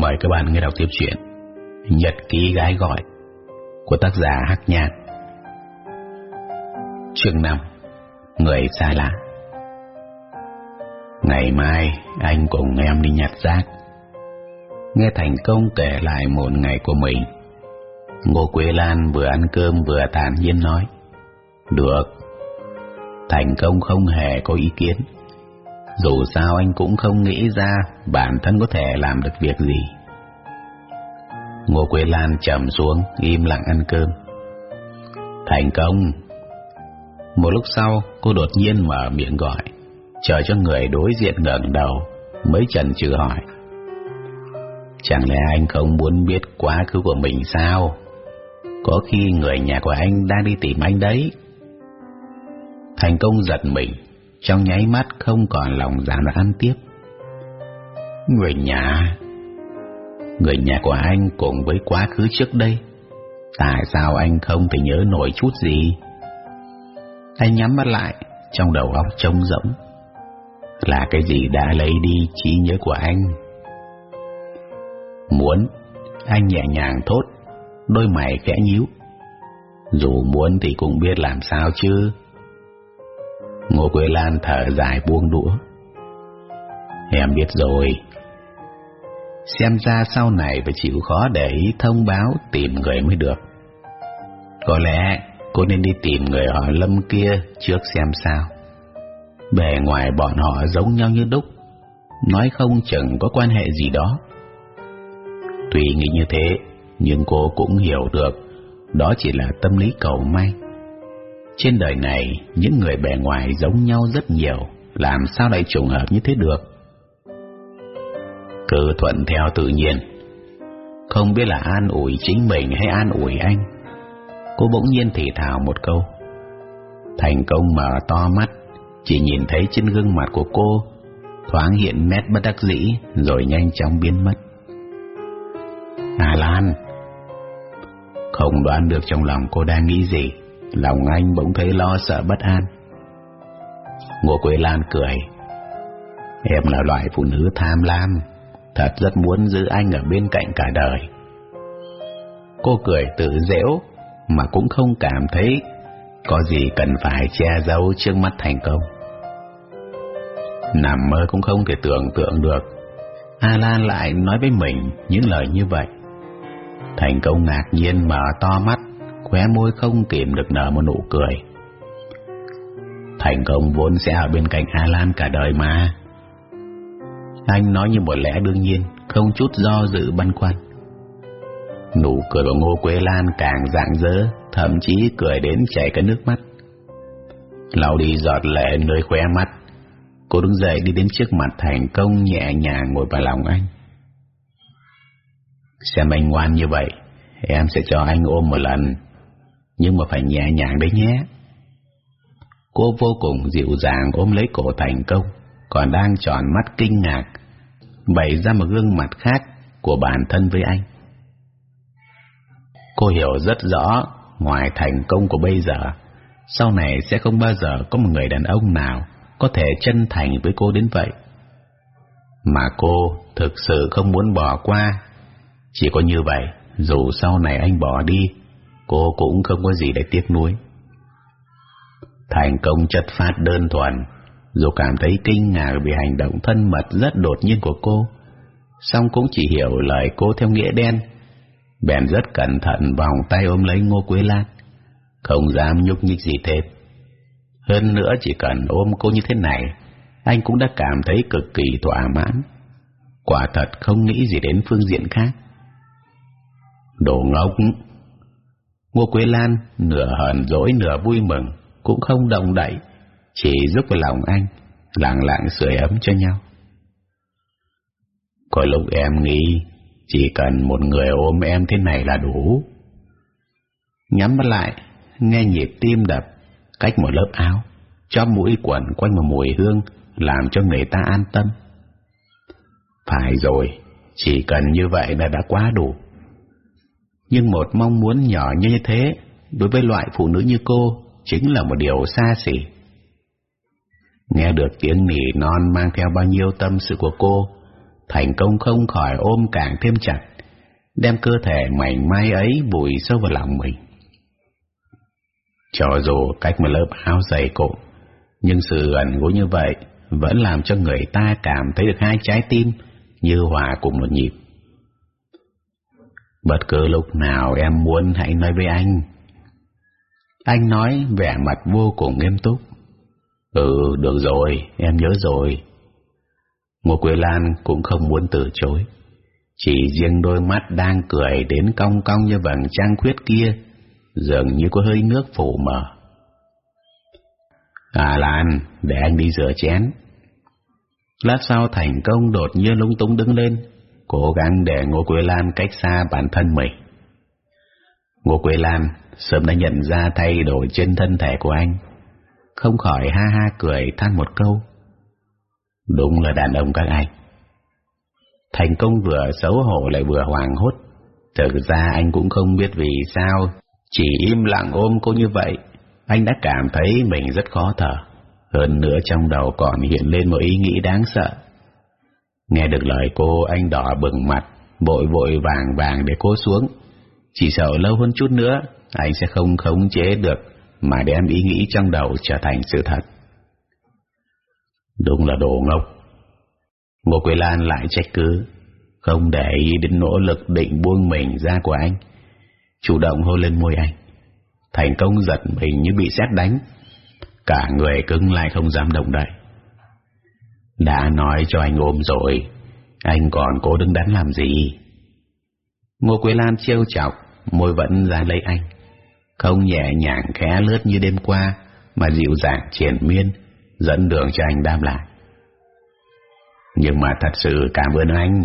Mời các bạn nghe đọc tiếp chuyện Nhật ký gái gọi của tác giả Hắc Nhạc Chương 5 Người xa lạ. Ngày mai, anh cùng em đi nhặt rác. Nghe Thành Công kể lại một ngày của mình, Ngô Quế Lan vừa ăn cơm vừa thản nhiên nói, Được. Thành Công không hề có ý kiến. Dù sao anh cũng không nghĩ ra bản thân có thể làm được việc gì. Ngô Quế Lan trầm xuống, Im lặng ăn cơm. Thành Công. Một lúc sau, cô đột nhiên mở miệng gọi, Chờ cho người đối diện ngẩng đầu, Mới chần chừ hỏi. Chẳng lẽ anh không muốn biết quá khứ của mình sao? Có khi người nhà của anh đang đi tìm anh đấy. Thành công giật mình. Trong nháy mắt không còn lòng dạ mà ăn tiếp. Người nhà Người nhà của anh cùng với quá khứ trước đây, Tại sao anh không thể nhớ nổi chút gì? Anh nhắm mắt lại, Trong đầu óc trống rỗng. Là cái gì đã lấy đi trí nhớ của anh? Muốn, Anh nhẹ nhàng thốt, Đôi mày khẽ nhíu. Dù muốn thì cũng biết làm sao chứ. Ngô Quế Lan thở dài buông đũa. Em biết rồi. Xem ra sau này phải chịu khó để ý thông báo tìm người mới được. Có lẽ cô nên đi tìm người họ Lâm kia trước xem sao. Bề ngoài bọn họ giống nhau như đúc. Nói không chừng có quan hệ gì đó. Tuy nghĩ như thế, Nhưng cô cũng hiểu được Đó chỉ là tâm lý cầu may. Trên đời này, Những người bề ngoài giống nhau rất nhiều, Làm sao lại trùng hợp như thế được? Cứ thuận theo tự nhiên. Không biết là an ủi chính mình hay an ủi anh, Cô bỗng nhiên thì thào một câu. Thành công mở to mắt, Chỉ nhìn thấy trên gương mặt của cô, Thoáng hiện nét bất đắc dĩ, Rồi nhanh chóng biến mất. Hà Lan, Không đoán được trong lòng cô đang nghĩ gì. Lòng anh bỗng thấy lo sợ bất an. Ngô Quế Lan cười. Em là loại phụ nữ tham lam Thật rất muốn giữ anh ở bên cạnh cả đời. Cô cười tự dễu Mà cũng không cảm thấy Có gì cần phải che giấu trước mắt thành công. Nằm mơ cũng không thể tưởng tượng được. A Lan lại nói với mình những lời như vậy. Thành công ngạc nhiên mở to mắt, khóe môi không kìm được nở một nụ cười. Thành công vốn sẽ ở bên cạnh Hà Lan cả đời mà. Anh nói như một lẽ đương nhiên, không chút do dự băn khoăn. Nụ cười của Ngô Quế Lan càng rạng rỡ, thậm chí cười đến chảy cả nước mắt. Lau đi giọt lệ nơi khóe mắt, cô đứng dậy đi đến trước mặt Thành công nhẹ nhàng ngồi vào lòng anh. Xem anh ngoan như vậy Em sẽ cho anh ôm một lần nhưng mà phải nhẹ nhàng đấy nhé. Cô vô cùng dịu dàng ôm lấy cổ thành công Còn đang tròn mắt kinh ngạc Bày ra một gương mặt khác Của bản thân với anh. Cô hiểu rất rõ Ngoài thành công của bây giờ Sau này sẽ không bao giờ Có một người đàn ông nào Có thể chân thành với cô đến vậy. Mà cô thực sự không muốn bỏ qua. Chỉ có như vậy, dù sau này anh bỏ đi, cô cũng không có gì để tiếc nuối. Thành công chất phát đơn thuần, dù cảm thấy kinh ngạc vì hành động thân mật rất đột nhiên của cô, song cũng chỉ hiểu lời cô theo nghĩa đen. Bèn rất cẩn thận vòng tay ôm lấy Ngô Quế Lan, không dám nhúc nhích gì thêm. Hơn nữa chỉ cần ôm cô như thế này, anh cũng đã cảm thấy cực kỳ thỏa mãn. Quả thật không nghĩ gì đến phương diện khác. Đồ ngốc! Ngô Quế Lan nửa hờn dỗi nửa vui mừng, cũng không động đậy, chỉ giúp vào lòng anh, lặng lặng sưởi ấm cho nhau. Có lúc em nghĩ chỉ cần một người ôm em thế này là đủ. Nhắm mắt lại, nghe nhịp tim đập, cách một lớp áo, cho mũi quẩn quanh một mùi hương, làm cho người ta an tâm. Phải rồi, chỉ cần như vậy là đã quá đủ nhưng một mong muốn nhỏ như thế đối với loại phụ nữ như cô chính là một điều xa xỉ. Nghe được tiếng nỉ non mang theo bao nhiêu tâm sự của cô, thành công không khỏi ôm càng thêm chặt, đem cơ thể mảnh mai ấy vùi sâu vào lòng mình. Cho dù cách một lớp áo dày cộm, nhưng sự gần gũi như vậy vẫn làm cho người ta cảm thấy được hai trái tim như hòa cùng một nhịp. Bất cứ lúc nào em muốn hãy nói với anh. Anh nói vẻ mặt vô cùng nghiêm túc. Ừ, được rồi, em nhớ rồi. Ngô Quế Lan cũng không muốn từ chối. Chỉ riêng đôi mắt đang cười đến cong cong như vầng trăng khuyết kia, dường như có hơi nước phủ mờ. À Lan, để anh đi rửa chén. Lát sau thành công đột nhiên lung túng đứng lên, cố gắng để Ngô Quế Lan cách xa bản thân mình. Ngô Quế Lan sớm đã nhận ra thay đổi trên thân thể của anh, không khỏi ha ha cười than một câu. Đúng là đàn ông các anh. Thành công vừa xấu hổ lại vừa hoàng hốt. Thực ra anh cũng không biết vì sao, chỉ im lặng ôm cô như vậy, anh đã cảm thấy mình rất khó thở. Hơn nữa trong đầu còn hiện lên một ý nghĩ đáng sợ. Nghe được lời cô, anh đỏ bừng mặt, vội vội vàng vàng để cô xuống. Chỉ sợ lâu hơn chút nữa, anh sẽ không khống chế được mà đem ý nghĩ trong đầu trở thành sự thật. Đúng là đồ ngốc. Ngô Quế Lan lại trách cứ, không để ý đến nỗ lực định buông mình ra của anh, chủ động hôn lên môi anh. Thành công giật mình như bị xét đánh, cả người cứng lại không dám động đậy. Đã nói cho anh ôm rồi, anh còn cố đứng đắn làm gì? Ngô Quế Lan trêu chọc, môi vẫn ra lấy anh, không nhẹ nhàng khẽ lướt như đêm qua, mà dịu dàng triển miên, dẫn đường cho anh đam lại. Nhưng mà thật sự cảm ơn anh.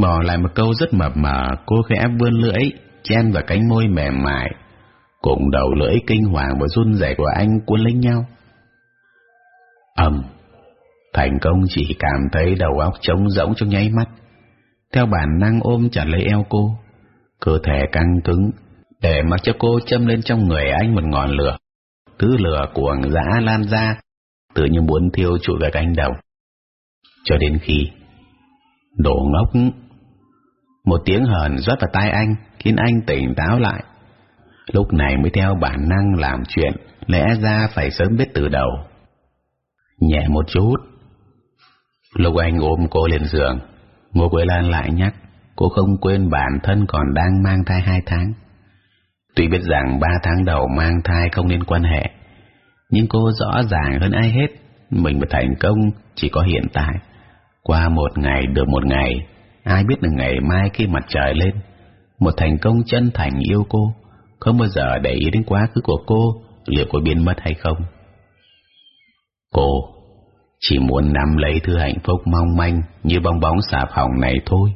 Bỏ lại một câu rất mập mờ, cô khẽ vươn lưỡi, chen vào cánh môi mềm mại, cùng đầu lưỡi kinh hoàng và run rẩy của anh cuốn lấy nhau. ầm, thành công chỉ cảm thấy đầu óc trống rỗng trong nháy mắt, theo bản năng ôm chặt lấy eo cô, cơ thể căng cứng, để mặc cho cô châm lên trong người anh một ngọn lửa thứ lửa cuồng dã lan ra, tự như muốn thiêu trụi cả cánh đồng. Cho đến khi đổ ngốc, một tiếng hờn rót vào tai anh, khiến anh tỉnh táo lại. Lúc này mới theo bản năng làm chuyện, lẽ ra phải sớm biết từ đầu. Nhẹ một chút. Lục anh ôm cô lên giường, Ngô Quế Lan lại nhắc, cô không quên bản thân còn đang mang thai hai tháng. Tuy biết rằng ba tháng đầu mang thai không nên quan hệ, nhưng cô rõ ràng hơn ai hết, mình mà thành công chỉ có hiện tại. Qua một ngày được một ngày, ai biết được ngày mai khi mặt trời lên, một thành công chân thành yêu cô, không bao giờ để ý đến quá khứ của cô liệu có biến mất hay không. Cô chỉ muốn nắm lấy thứ hạnh phúc mong manh như bong bóng xà phòng này thôi.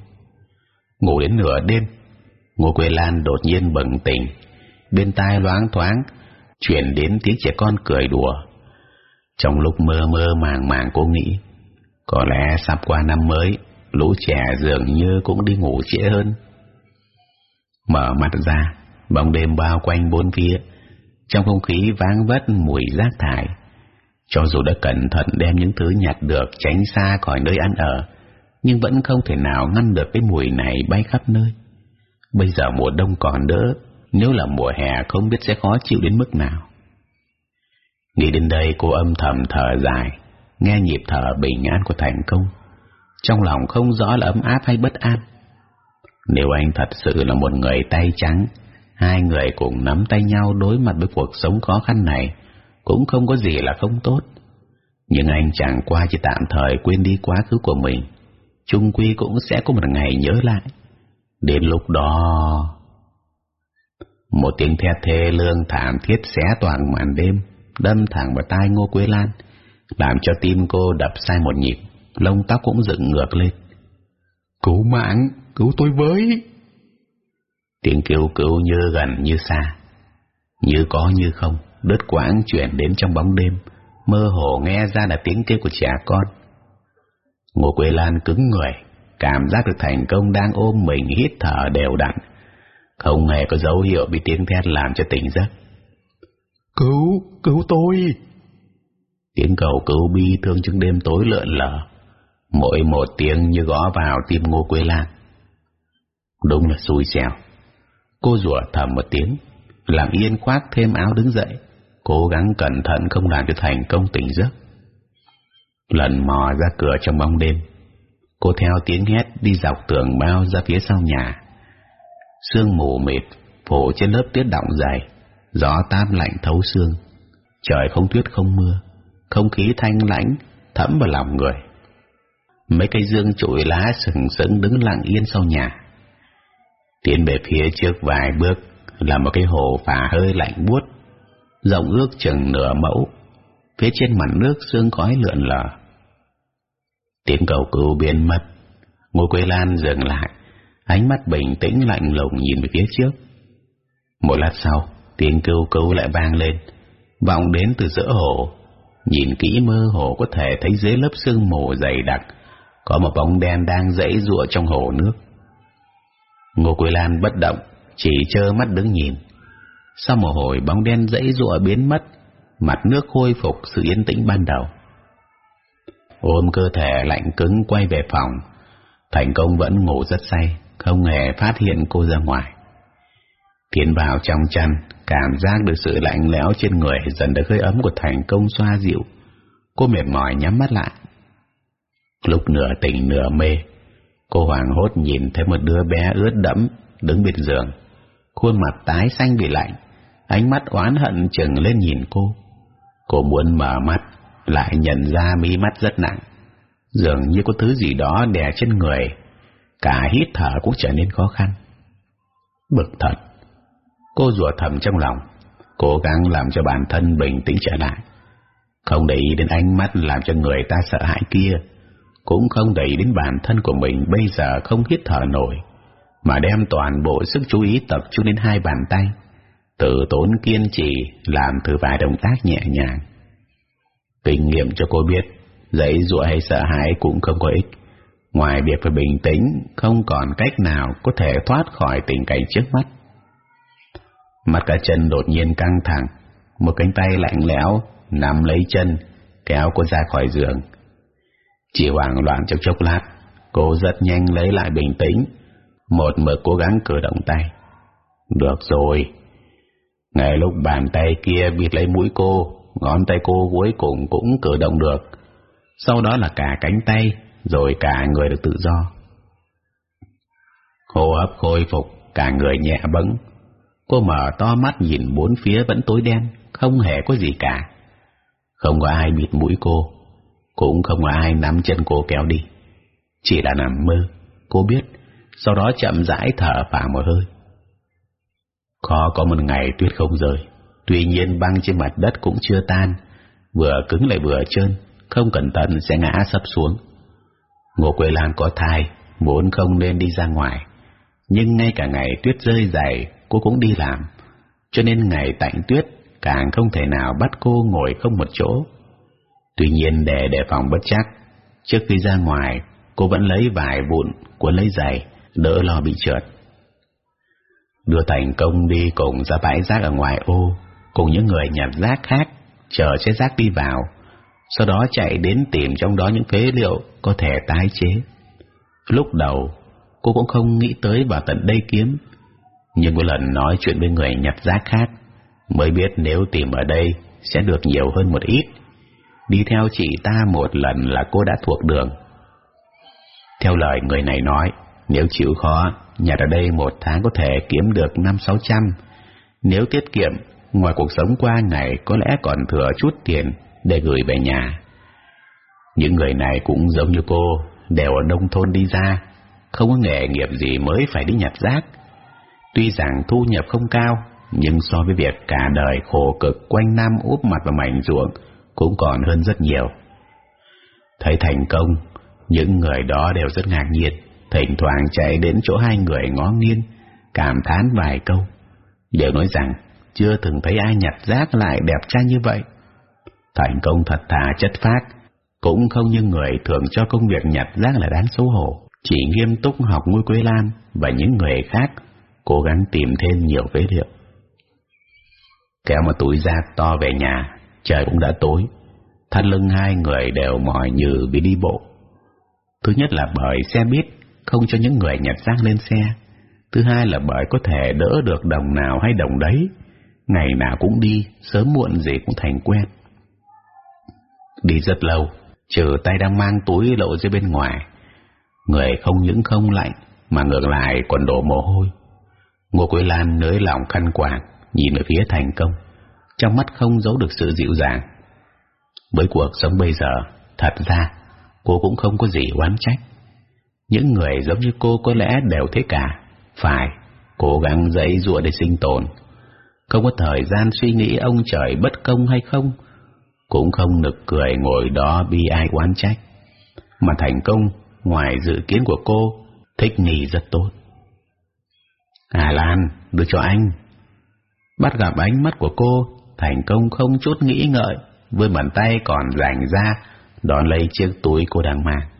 Ngủ đến nửa đêm, Ngô Quế Lan đột nhiên bừng tỉnh, bên tai loáng thoáng chuyển đến tiếng trẻ con cười đùa. Trong lúc mơ mơ màng màng cô nghĩ, có lẽ sắp qua năm mới, lũ trẻ dường như cũng đi ngủ trễ hơn. Mở mắt ra, bóng đêm bao quanh bốn phía, trong không khí váng vất mùi rác thải. Cho dù đã cẩn thận đem những thứ nhặt được tránh xa khỏi nơi ăn ở, nhưng vẫn không thể nào ngăn được cái mùi này bay khắp nơi. Bây giờ mùa đông còn đỡ, nếu là mùa hè không biết sẽ khó chịu đến mức nào. Nghĩ đến đây cô âm thầm thở dài, nghe nhịp thở bình an của thành công. Trong lòng không rõ là ấm áp hay bất an. Nếu anh thật sự là một người tay trắng, hai người cùng nắm tay nhau đối mặt với cuộc sống khó khăn này, cũng không có gì là không tốt. Nhưng anh chẳng qua chỉ tạm thời quên đi quá khứ của mình, chung quy cũng sẽ có một ngày nhớ lại. Đến lúc đó... Một tiếng thét thê lương thảm thiết xé toàn màn đêm, đâm thẳng vào tai Ngô Quế Lan, làm cho tim cô đập sai một nhịp, lông tóc cũng dựng ngược lên. Cứu mạng, cứu tôi với! Tiếng kêu cứu như gần như xa, như có như không, đứt quãng chuyển đến trong bóng đêm, mơ hồ nghe ra là tiếng kêu của trẻ con. Ngô Quế Lan cứng người, cảm giác được thành công đang ôm mình hít thở đều đặn, không hề có dấu hiệu bị tiếng thét làm cho tỉnh giấc. Cứu, cứu tôi! Tiếng cầu cứu bi thương trong đêm tối lượn lờ, mỗi một tiếng như gõ vào tim ngô quế lan đúng là xui xẻo cô rủa thầm một tiếng làm yên khoác thêm áo đứng dậy cố gắng cẩn thận không làm cho thành công tỉnh giấc. Lần mò ra cửa trong bóng đêm, cô theo tiếng hét đi dọc tường bao ra phía sau nhà. Sương mù mịt phủ trên lớp tuyết động dày, gió táp lạnh thấu xương. Trời không tuyết không mưa, không khí thanh lãnh thấm vào lòng người. Mấy cây dương trụi lá sừng sững đứng lặng yên sau nhà. Tiến về phía trước vài bước là một cái hồ phà hơi lạnh buốt rộng ước chừng nửa mẫu. Phía trên mặt nước sương khói lượn lờ. Tiếng cầu cứu biến mất. Ngô quế lan dừng lại. Ánh mắt bình tĩnh lạnh lùng nhìn về phía trước. Một lát sau, tiếng kêu cứu lại vang lên. Vọng đến từ giữa hồ. Nhìn kỹ mơ hồ có thể thấy dưới lớp sương mù dày đặc, có một bóng đen đang dãy rụa trong hồ nước. Ngô quế lan bất động, chỉ trơ mắt đứng nhìn sau một hồi bóng đen dãy rụa biến mất, mặt nước khôi phục sự yên tĩnh ban đầu. Ôm cơ thể lạnh cứng quay về phòng, thành công vẫn ngủ rất say, không hề phát hiện cô ra ngoài. Tiến vào trong chăn, cảm giác được sự lạnh lẽo trên người dần được hơi ấm của thành công xoa dịu. Cô mệt mỏi nhắm mắt lại. Lúc nửa tỉnh nửa mê, cô hoàng hốt nhìn thấy một đứa bé ướt đẫm đứng bên giường. Khuôn mặt tái xanh vì lạnh ánh mắt oán hận chừng lên nhìn cô. Cô muốn mở mắt, lại nhận ra mí mắt rất nặng. Dường như có thứ gì đó đè trên người. Cả hít thở cũng trở nên khó khăn. Bực thật. Cô rủa thầm trong lòng, cố gắng làm cho bản thân bình tĩnh trở lại. Không để ý đến ánh mắt làm cho người ta sợ hãi kia, cũng không để ý đến bản thân của mình bây giờ không hít thở nổi, mà đem toàn bộ sức chú ý tập trung đến hai bàn tay tự tốn kiên trì, làm thử vài động tác nhẹ nhàng. Kinh nghiệm cho cô biết giấy dụa hay sợ hãi cũng không có ích. Ngoài việc phải bình tĩnh, không còn cách nào có thể thoát khỏi tình cảnh trước mắt. Mặt cả chân đột nhiên căng thẳng, một cánh tay lạnh lẽo nắm lấy chân, kéo cô ra khỏi giường. Chỉ hoảng loạn trong chốc lát, cô rất nhanh lấy lại bình tĩnh, một mực cố gắng cử động tay. Được rồi ngay lúc bàn tay kia bịt lấy mũi cô, ngón tay cô cuối cùng cũng cử động được. Sau đó là cả cánh tay, rồi cả người được tự do. Hô hấp khôi phục, cả người nhẹ bẫng. Cô mở to mắt nhìn bốn phía vẫn tối đen, không hề có gì cả. Không có ai bịt mũi cô, cũng không có ai nắm chân cô kéo đi. Chỉ là nằm mơ, cô biết, sau đó chậm rãi thở phào một hơi khó có một ngày tuyết không rơi. Tuy nhiên băng trên mặt đất cũng chưa tan. Vừa cứng lại vừa trơn, không cẩn thận sẽ ngã sấp xuống. Ngô quế lan có thai, muốn không nên đi ra ngoài. Nhưng ngay cả ngày tuyết rơi dày cô cũng đi làm. Cho nên ngày tạnh tuyết, càng không thể nào bắt cô ngồi không một chỗ. Tuy nhiên để đề phòng bất chắc, trước khi ra ngoài, cô vẫn lấy vài vụn cuốn lấy giày, đỡ lo bị trượt đưa thành công đi cùng ra bãi rác ở ngoài ô, cùng những người nhặt rác khác chờ xe rác đi vào, sau đó chạy đến tìm trong đó những phế liệu có thể tái chế. Lúc đầu, cô cũng không nghĩ tới vào tận đây kiếm, nhưng một lần nói chuyện với người nhặt rác khác, mới biết nếu tìm ở đây sẽ được nhiều hơn một ít. Đi theo chị ta một lần là cô đã thuộc đường. Theo lời người này nói, nếu chịu khó nhặt ở đây một tháng có thể kiếm được năm sáu trăm. Nếu tiết kiệm, ngoài cuộc sống qua ngày có lẽ còn thừa chút tiền để gửi về nhà. Những người này cũng giống như cô, đều ở nông thôn đi ra, không có nghề nghiệp gì mới phải đi nhặt rác. Tuy rằng thu nhập không cao, nhưng so với việc cả đời khổ cực quanh năm úp mặt vào mảnh ruộng cũng còn hơn rất nhiều. Thấy thành công, những người đó đều rất ngạc nhiên thỉnh thoảng chạy đến chỗ hai người ngó nghiêng, cảm thán vài câu, đều nói rằng chưa từng thấy ai nhặt rác lại đẹp trai như vậy. Thành công thật thà chất phát cũng không như người thường cho công việc nhặt rác là đáng xấu hổ. Chỉ nghiêm túc học ngôi quế lan và những người khác, cố gắng tìm thêm nhiều phế liệu. Kéo một túi rác to về nhà, trời cũng đã tối. Thắt lưng hai người đều mỏi như vì đi bộ. Thứ nhất là bởi xe buýt không cho những người nhặt rác lên xe. Thứ hai là bởi có thể đỡ được đồng nào hay đồng đấy. Ngày nào cũng đi, sớm muộn gì cũng thành quen. Đi rất lâu, trừ tay đang mang túi lộ ra bên ngoài. Người không những không lạnh, mà ngược lại còn đổ mồ hôi. Ngô Quế Lan nới lòng khăn quàng, nhìn về phía thành công, trong mắt không giấu được sự dịu dàng. Với cuộc sống bây giờ, thật ra cô cũng không có gì oán trách. Những người giống như cô có lẽ đều thế cả, phải cố gắng dậy dụa để sinh tồn. Không có thời gian suy nghĩ ông trời bất công hay không, cũng không nực cười ngồi đó bi ai oán trách. Mà thành công, ngoài dự kiến của cô, thích nghi rất tốt. À Lan, đưa cho anh. Bắt gặp ánh mắt của cô, thành công không chút nghĩ ngợi, với bàn tay còn rảnh ra, đón lấy chiếc túi cô đang mang.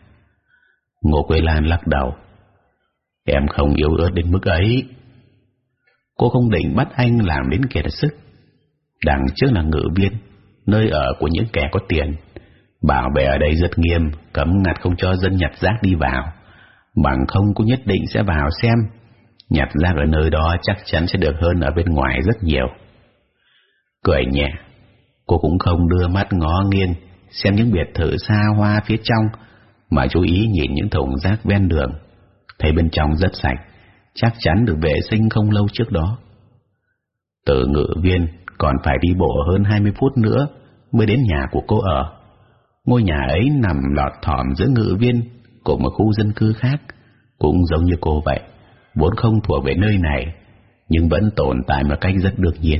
Ngô Quế Lan lắc đầu. Em không yếu ớt đến mức ấy. Cô không định bắt anh làm đến kiệt sức. Đằng trước là ngự viên, nơi ở của những kẻ có tiền. Bảo vệ ở đây rất nghiêm, cấm ngặt không cho dân nhặt rác đi vào. Bằng không cô nhất định sẽ vào xem. Nhặt rác ở nơi đó chắc chắn sẽ được hơn ở bên ngoài rất nhiều. Cười nhẹ, cô cũng không đưa mắt ngó nghiêng xem những biệt thự xa hoa phía trong mà chú ý nhìn những thùng rác ven đường. Thấy bên trong rất sạch, chắc chắn được vệ sinh không lâu trước đó. Từ ngự viên còn phải đi bộ hơn 20 phút nữa mới đến nhà của cô ở. Ngôi nhà ấy nằm lọt thỏm giữa ngự viên của một khu dân cư khác, cũng giống như cô vậy, vốn không thuộc về nơi này, nhưng vẫn tồn tại một cách rất đương nhiên.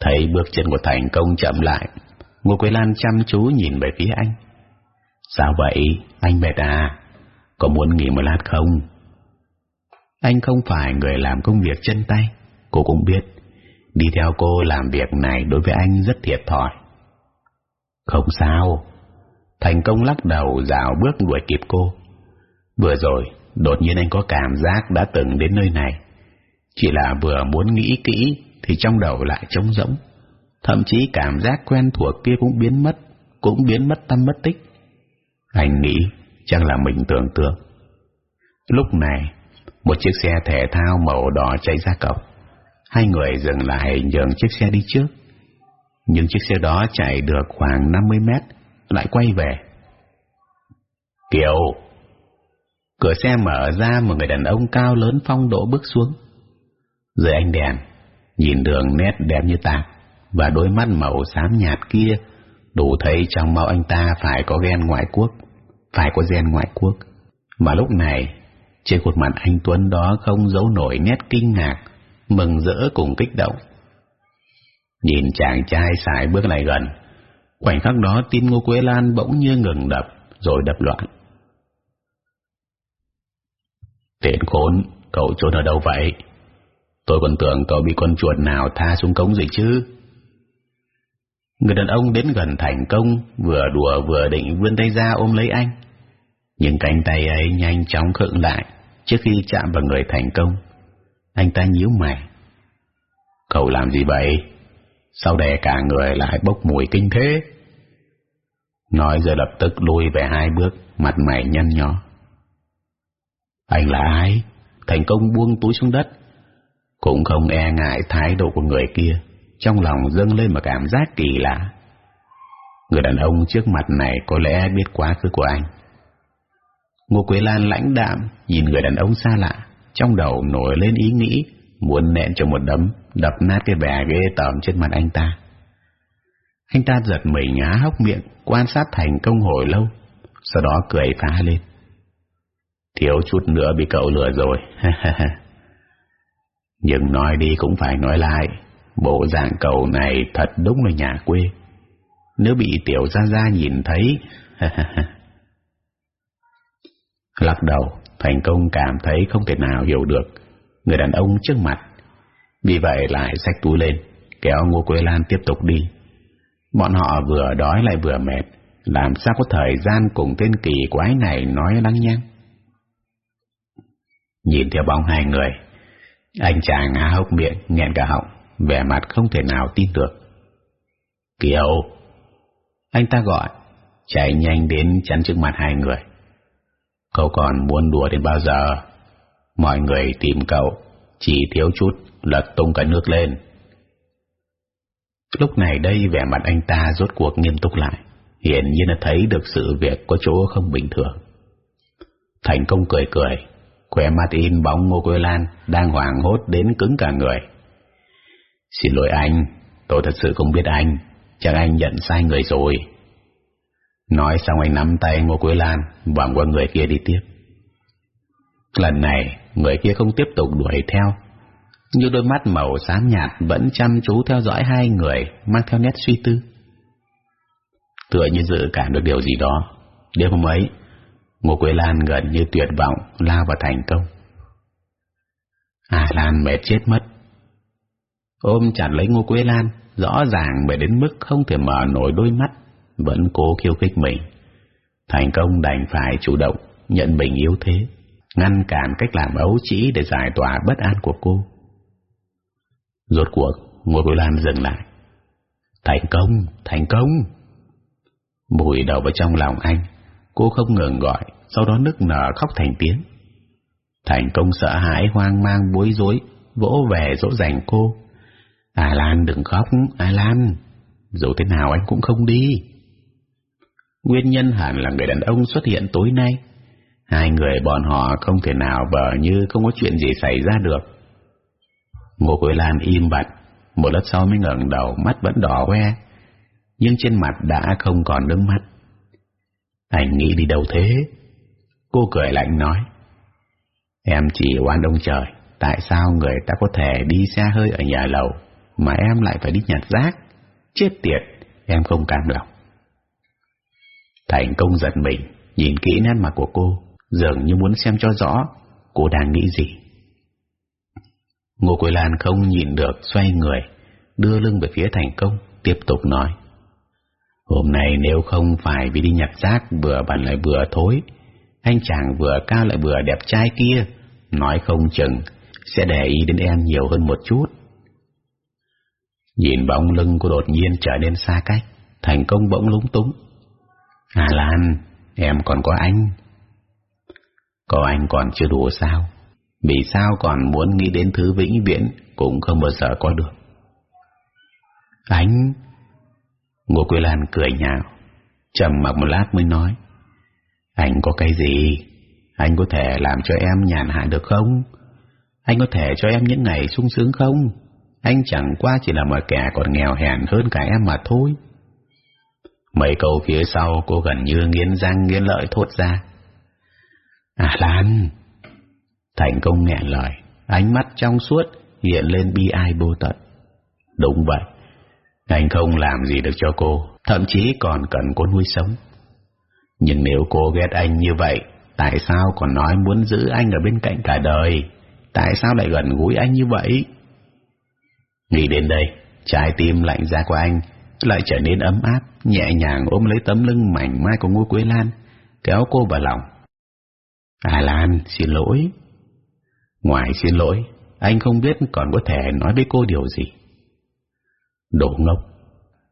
Thấy bước chân của thành công chậm lại, ngô quế lan chăm chú nhìn về phía anh sao vậy? Anh mệt à? Có muốn nghỉ một lát không? Anh không phải người làm công việc chân tay. Cô cũng biết. Đi theo cô làm việc này đối với anh rất thiệt thòi. Không sao. Thành công lắc đầu dạo bước đuổi kịp cô. Vừa rồi, đột nhiên anh có cảm giác đã từng đến nơi này. Chỉ là vừa muốn nghĩ kỹ thì trong đầu lại trống rỗng. Thậm chí cảm giác quen thuộc kia cũng biến mất, cũng biến mất tâm mất tích anh nghĩ chắc là mình tưởng tượng. Lúc này, một chiếc xe thể thao màu đỏ chạy ra cổng. Hai người dừng lại nhường chiếc xe đi trước. Nhưng chiếc xe đó chạy được khoảng 50 mét, lại quay về. Kiều! Cửa xe mở ra một người đàn ông cao lớn phong độ bước xuống. Dưới ánh đèn, nhìn đường nét đẹp như tạc và đôi mắt màu xám nhạt kia đủ thấy trong máu anh ta phải có ghen ngoại quốc, phải có gen ngoại quốc. Mà lúc này, trên khuôn mặt anh Tuấn đó không giấu nổi nét kinh ngạc, mừng rỡ cùng kích động. Nhìn chàng trai xài bước lại gần, khoảnh khắc đó tim ngô quế lan bỗng như ngừng đập, rồi đập loạn. Tiện khốn, cậu trốn ở đâu vậy? Tôi còn tưởng cậu bị con chuột nào tha xuống cống rồi chứ. Người đàn ông đến gần thành công, vừa đùa vừa định vươn tay ra ôm lấy anh. Nhưng cánh tay ấy nhanh chóng khựng lại trước khi chạm vào người thành công. Anh ta nhíu mày. Cậu làm gì vậy? Sao đè cả người lại bốc mùi kinh thế? Nói rồi lập tức lùi về hai bước, mặt mày nhăn nhó. Anh là ai? Thành công buông túi xuống đất. Cũng không e ngại thái độ của người kia trong lòng dâng lên một cảm giác kỳ lạ. Người đàn ông trước mặt này có lẽ biết quá khứ của anh. Ngô Quế Lan lãnh đạm nhìn người đàn ông xa lạ, trong đầu nổi lên ý nghĩ muốn nện cho một đấm đập nát cái bè ghê tởm trên mặt anh ta. Anh ta giật mình nhá hốc miệng quan sát thành công hồi lâu, sau đó cười phá lên. Thiếu chút nữa bị cậu lừa rồi. Nhưng nói đi cũng phải nói lại, Bộ dạng cầu này thật đúng là nhà quê. Nếu bị tiểu gia gia nhìn thấy... Lắc đầu, thành công cảm thấy không thể nào hiểu được người đàn ông trước mặt. Vì vậy lại xách túi lên, kéo Ngô Quế Lan tiếp tục đi. Bọn họ vừa đói lại vừa mệt, làm sao có thời gian cùng tên kỳ quái này nói lăng nhăng. Nhìn theo bóng hai người, anh chàng há hốc miệng, nghẹn cả họng vẻ mặt không thể nào tin được. Kiều! Anh ta gọi, chạy nhanh đến chắn trước mặt hai người. Cậu còn muốn đùa đến bao giờ? Mọi người tìm cậu, chỉ thiếu chút lật tung cả nước lên. Lúc này đây vẻ mặt anh ta rốt cuộc nghiêm túc lại, hiển nhiên là thấy được sự việc có chỗ không bình thường. Thành công cười cười, khỏe mặt in bóng Ngô Quế Lan đang hoảng hốt đến cứng cả người. Xin lỗi anh, tôi thật sự không biết anh, chắc anh nhận sai người rồi. Nói xong anh nắm tay Ngô Quế Lan vòng qua người kia đi tiếp. Lần này người kia không tiếp tục đuổi theo, nhưng đôi mắt màu xám nhạt vẫn chăm chú theo dõi hai người mang theo nét suy tư. Tựa như dự cảm được điều gì đó, đêm hôm ấy, Ngô Quế Lan gần như tuyệt vọng lao vào thành công. À Lan mệt chết mất. Ôm chặt lấy Ngô Quế Lan, rõ ràng về đến mức không thể mở nổi đôi mắt, vẫn cố khiêu khích mình. Thành công đành phải chủ động nhận mình yếu thế, ngăn cản cách làm ấu trĩ để giải tỏa bất an của cô. Rốt cuộc, Ngô Quế Lan dừng lại. Thành công, thành công. Bùi đầu vào trong lòng anh, cô không ngừng gọi, sau đó nức nở khóc thành tiếng. Thành công sợ hãi hoang mang bối rối, vỗ về dỗ dành cô. À Lan đừng khóc, À Lan, dù thế nào anh cũng không đi. Nguyên nhân hẳn là người đàn ông xuất hiện tối nay. Hai người bọn họ không thể nào bờ như không có chuyện gì xảy ra được. Ngô Quế Lan im bặt, một lát sau mới ngẩng đầu, mắt vẫn đỏ hoe, nhưng trên mặt đã không còn nước mắt. Anh nghĩ đi đâu thế? Cô cười lạnh nói. Em chỉ oan ông trời, tại sao người ta có thể đi xe hơi ở nhà lầu, mà em lại phải đi nhặt rác? Chết tiệt, em không cam lòng. Thành công giật mình, nhìn kỹ nét mặt của cô, dường như muốn xem cho rõ cô đang nghĩ gì. Ngô Quế Lan không nhìn được xoay người, đưa lưng về phía thành công, tiếp tục nói. Hôm nay nếu không phải vì đi nhặt rác vừa bẩn lại vừa thối, anh chàng vừa cao lại vừa đẹp trai kia, nói không chừng sẽ để ý đến em nhiều hơn một chút. Nhìn bóng lưng của đột nhiên trở nên xa cách, thành công bỗng lúng túng. À Lan, em còn có anh. Có anh còn chưa đủ sao? Vì sao còn muốn nghĩ đến thứ vĩnh viễn cũng không bao giờ có được? Anh... Ngô Quế Lan cười nhạo, trầm mặc một lát mới nói. Anh có cái gì? Anh có thể làm cho em nhàn hạ được không? Anh có thể cho em những ngày sung sướng không? Anh chẳng qua chỉ là một kẻ còn nghèo hèn hơn cả em mà thôi. Mấy câu phía sau cô gần như nghiến răng nghiến lợi thốt ra. À Lan! Thành công nghẹn lời, ánh mắt trong suốt hiện lên bi ai vô tận. Đúng vậy, anh không làm gì được cho cô, thậm chí còn cần cô nuôi sống. Nhưng nếu cô ghét anh như vậy, tại sao còn nói muốn giữ anh ở bên cạnh cả đời? Tại sao lại gần gũi anh như vậy? Nghĩ đến đây, trái tim lạnh giá của anh lại trở nên ấm áp, nhẹ nhàng ôm lấy tấm lưng mảnh mai của Ngô quế lan, kéo cô vào lòng. À Lan, xin lỗi. Ngoài xin lỗi, anh không biết còn có thể nói với cô điều gì. Đồ ngốc.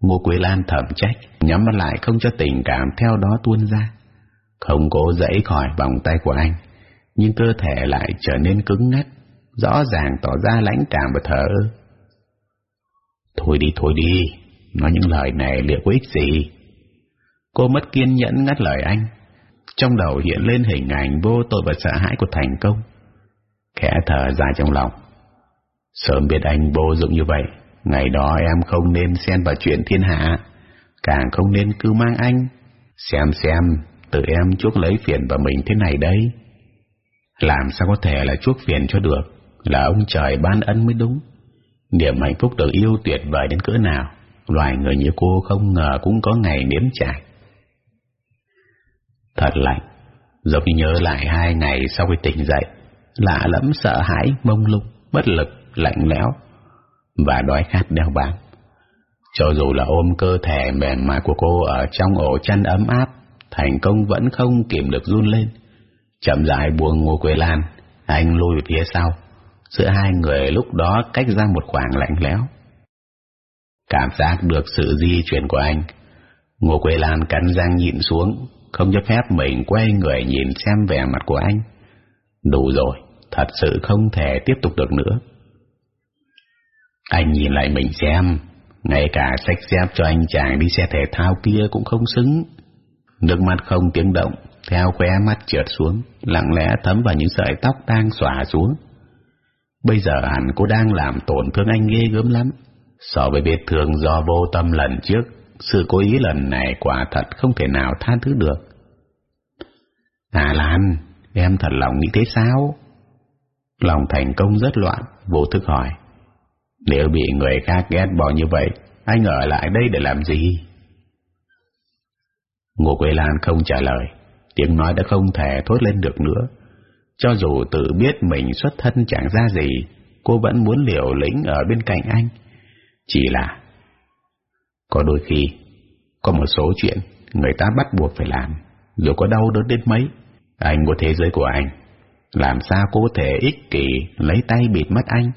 Ngô Quế Lan thầm trách, nhắm mắt lại không cho tình cảm theo đó tuôn ra. Không cố dãy khỏi vòng tay của anh, nhưng cơ thể lại trở nên cứng ngắc, rõ ràng tỏ ra lãnh cảm và thở Thôi đi, thôi đi, nói những lời này liệu có ích gì? Cô mất kiên nhẫn ngắt lời anh. Trong đầu hiện lên hình ảnh vô tội và sợ hãi của thành công. Khẽ thở dài trong lòng. Sớm biết anh vô dụng như vậy, Ngày đó em không nên xen vào chuyện thiên hạ, càng không nên cứ mang anh. Xem xem, tự em chuốc lấy phiền vào mình thế này đấy. Làm sao có thể là chuốc phiền cho được, là ông trời ban ân mới đúng. Niềm hạnh phúc được yêu tuyệt vời đến cỡ nào, loài người như cô không ngờ cũng có ngày nếm trải. Thật lạnh, giống như nhớ lại hai ngày sau khi tỉnh dậy, lạ lẫm sợ hãi, mông lung, bất lực, lạnh lẽo và đói khát đeo bám. Cho dù là ôm cơ thể mềm mại của cô ở trong ổ chăn ấm áp, thành công vẫn không kìm được run lên. Chậm rãi buông ngô quế lan, anh lùi về phía sau. Giữa hai người lúc đó cách ra một khoảng lạnh lẽo. Cảm giác được sự di chuyển của anh, Ngô Quế Lan cắn răng nhịn xuống, không cho phép mình quay người nhìn xem vẻ mặt của anh. Đủ rồi, thật sự không thể tiếp tục được nữa. Anh nhìn lại mình xem, ngay cả sách dép cho anh chàng đi xe thể thao kia cũng không xứng. Nước mắt không tiếng động, theo khóe mắt trượt xuống, lặng lẽ thấm vào những sợi tóc đang xòa xuống. Bây giờ hẳn cô đang làm tổn thương anh ghê gớm lắm. So với vết thương do vô tâm lần trước, sự cố ý lần này quả thật không thể nào tha thứ được. À Lan, em thật lòng nghĩ thế sao? Lòng thành công rất loạn, vô thức hỏi. Nếu bị người khác ghét bỏ như vậy, anh ở lại đây để làm gì? Ngô Quế Lan không trả lời, tiếng nói đã không thể thốt lên được nữa. Cho dù tự biết mình xuất thân chẳng ra gì, cô vẫn muốn liều lĩnh ở bên cạnh anh. Chỉ là, có đôi khi, có một số chuyện người ta bắt buộc phải làm, dù có đau đớn đến mấy. Anh có thế giới của anh, làm sao cô có thể ích kỷ lấy tay bịt mắt anh,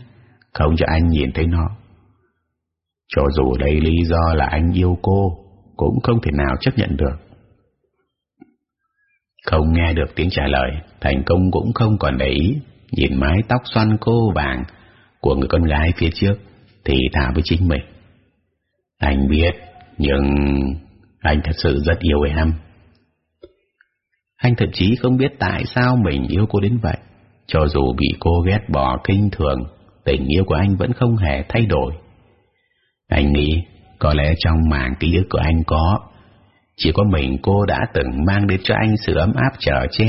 không cho anh nhìn thấy nó. Cho dù đây lý do là anh yêu cô, cũng không thể nào chấp nhận được. Không nghe được tiếng trả lời, thành công cũng không còn để ý, nhìn mái tóc xoăn cô vàng của người con gái phía trước, thì thả với chính mình. Anh biết, nhưng anh thật sự rất yêu em. Anh thậm chí không biết tại sao mình yêu cô đến vậy. Cho dù bị cô ghét bỏ kinh thường, tình yêu của anh vẫn không hề thay đổi. Anh nghĩ có lẽ trong màng ký ức của anh có chỉ có mình cô đã từng mang đến cho anh sự ấm áp chở che.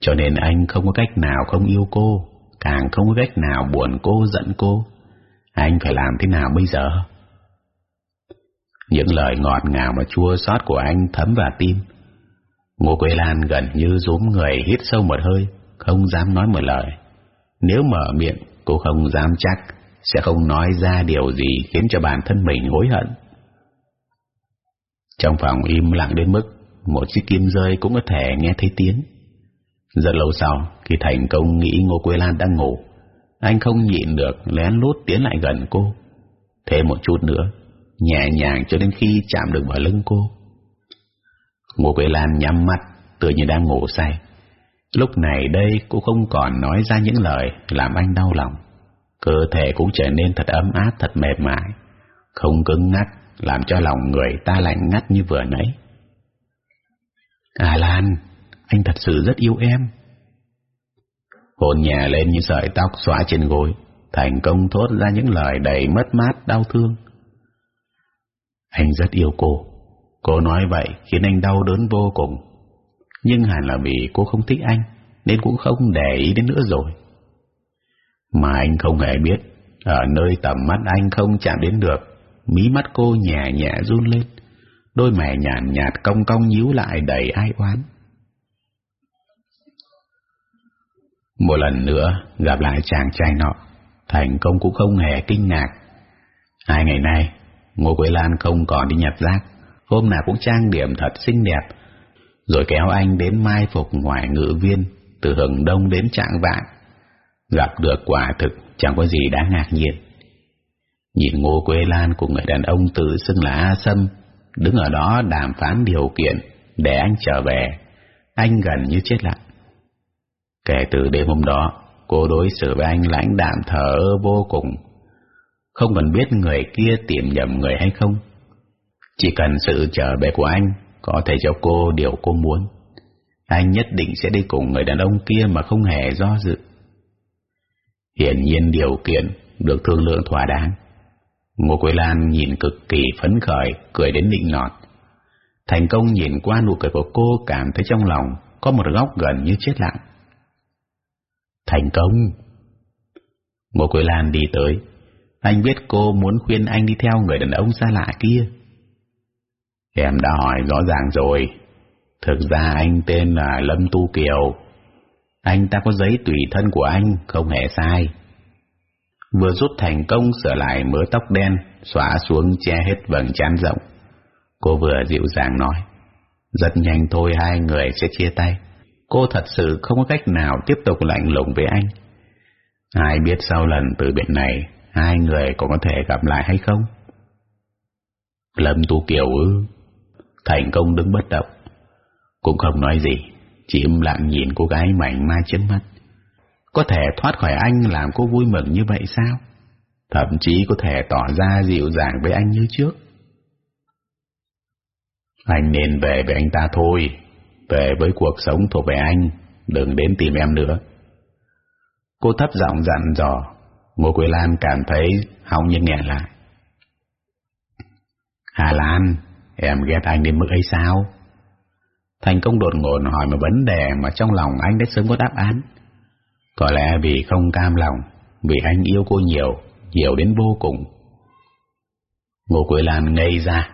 Cho nên anh không có cách nào không yêu cô, càng không có cách nào buồn cô, giận cô. Anh phải làm thế nào bây giờ? Những lời ngọt ngào mà chua xót của anh thấm vào tim. Ngô quế lan gần như rúm người hít sâu một hơi, không dám nói một lời. Nếu mở miệng, cô không dám chắc, sẽ không nói ra điều gì khiến cho bản thân mình hối hận trong phòng im lặng đến mức một chiếc kim rơi cũng có thể nghe thấy tiếng. Rất lâu sau, khi thành công nghĩ Ngô Quế Lan đang ngủ, anh không nhịn được lén lút tiến lại gần cô. Thêm một chút nữa, nhẹ nhàng cho đến khi chạm được vào lưng cô. Ngô Quế Lan nhắm mắt, tựa như đang ngủ say. Lúc này đây cô không còn nói ra những lời làm anh đau lòng. Cơ thể cũng trở nên thật ấm áp, thật mềm mại, không cứng ngắc làm cho lòng người ta lạnh ngắt như vừa nãy. À Lan, anh thật sự rất yêu em. Hồn nhà lên như sợi tóc xóa trên gối, thành công thốt ra những lời đầy mất mát đau thương. Anh rất yêu cô. Cô nói vậy khiến anh đau đớn vô cùng. Nhưng hẳn là vì cô không thích anh, nên cũng không để ý đến nữa rồi. Mà anh không hề biết, ở nơi tầm mắt anh không chạm đến được, mí mắt cô nhẹ nhẹ run lên. Đôi mày nhàn nhạt, cong cong nhíu lại đầy ai oán. Một lần nữa gặp lại chàng trai nọ thành công cũng không hề kinh ngạc. Hai ngày nay ngô quế lan không còn đi nhặt rác hôm nào cũng trang điểm thật xinh đẹp rồi kéo anh đến mai phục ngoài ngự viên từ hừng đông đến trạng vạng. Gặp được quả thực chẳng có gì đáng ngạc nhiên. Nhìn Ngô Quế Lan của người đàn ông tự xưng là A Sâm, đứng ở đó đàm phán điều kiện để anh trở về, anh gần như chết lặng. Kể từ đêm hôm đó, cô đối xử với anh lãnh đạm thở vô cùng, không cần biết người kia tìm nhầm người hay không. Chỉ cần sự trở về của anh có thể cho cô điều cô muốn. Anh nhất định sẽ đi cùng người đàn ông kia mà không hề do dự. Hiển nhiên điều kiện được thương lượng thỏa đáng. Ngô Quế Lan nhìn cực kỳ phấn khởi, cười đến định nọt. Thành công nhìn qua nụ cười của cô cảm thấy trong lòng có một góc gần như chết lặng. Thành công! Ngô Quế Lan đi tới. Anh biết cô muốn khuyên anh đi theo người đàn ông xa lạ kia. Em đã hỏi rõ ràng rồi. Thực ra anh tên là Lâm Tu Kiều. Anh ta có giấy tùy thân của anh, không hề sai vừa rút thành công sửa lại mớ tóc đen xóa xuống che hết vầng trán rộng. Cô vừa dịu dàng nói rất nhanh thôi hai người sẽ chia tay. Cô thật sự không có cách nào tiếp tục lạnh lùng với anh. Ai biết sau lần từ biệt này hai người còn có thể gặp lại hay không? Lâm tu kiều ư? Thành công đứng bất động, cũng không nói gì, chỉ im lặng nhìn cô gái mảnh mai trước mắt. Có thể thoát khỏi anh làm cô vui mừng như vậy sao? Thậm chí có thể tỏ ra dịu dàng với anh như trước. Anh nên về với anh ta thôi, về với cuộc sống thuộc về anh, đừng đến tìm em nữa. Cô thấp giọng dặn dò, Ngô Quế Lan cảm thấy họng như nghẹn lại. Hà Lan, em ghét anh đến mức ấy sao? Thành công đột ngột hỏi một vấn đề mà trong lòng anh đã sớm có đáp án. Có lẽ vì không cam lòng, vì anh yêu cô nhiều, nhiều đến vô cùng. Ngô Quế Lan ngây ra,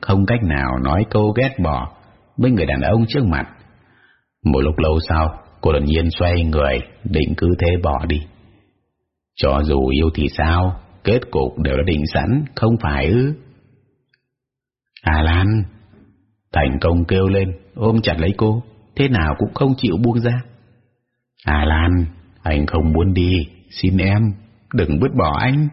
không cách nào nói câu ghét bỏ với người đàn ông trước mặt. Một lúc lâu sau, cô đột nhiên xoay người, định cứ thế bỏ đi. Cho dù yêu thì sao, kết cục đều đã định sẵn, không phải ư? Hà Lan, thành công kêu lên, ôm chặt lấy cô, thế nào cũng không chịu buông ra. Hà Lan, anh không muốn đi, xin em, đừng vứt bỏ anh.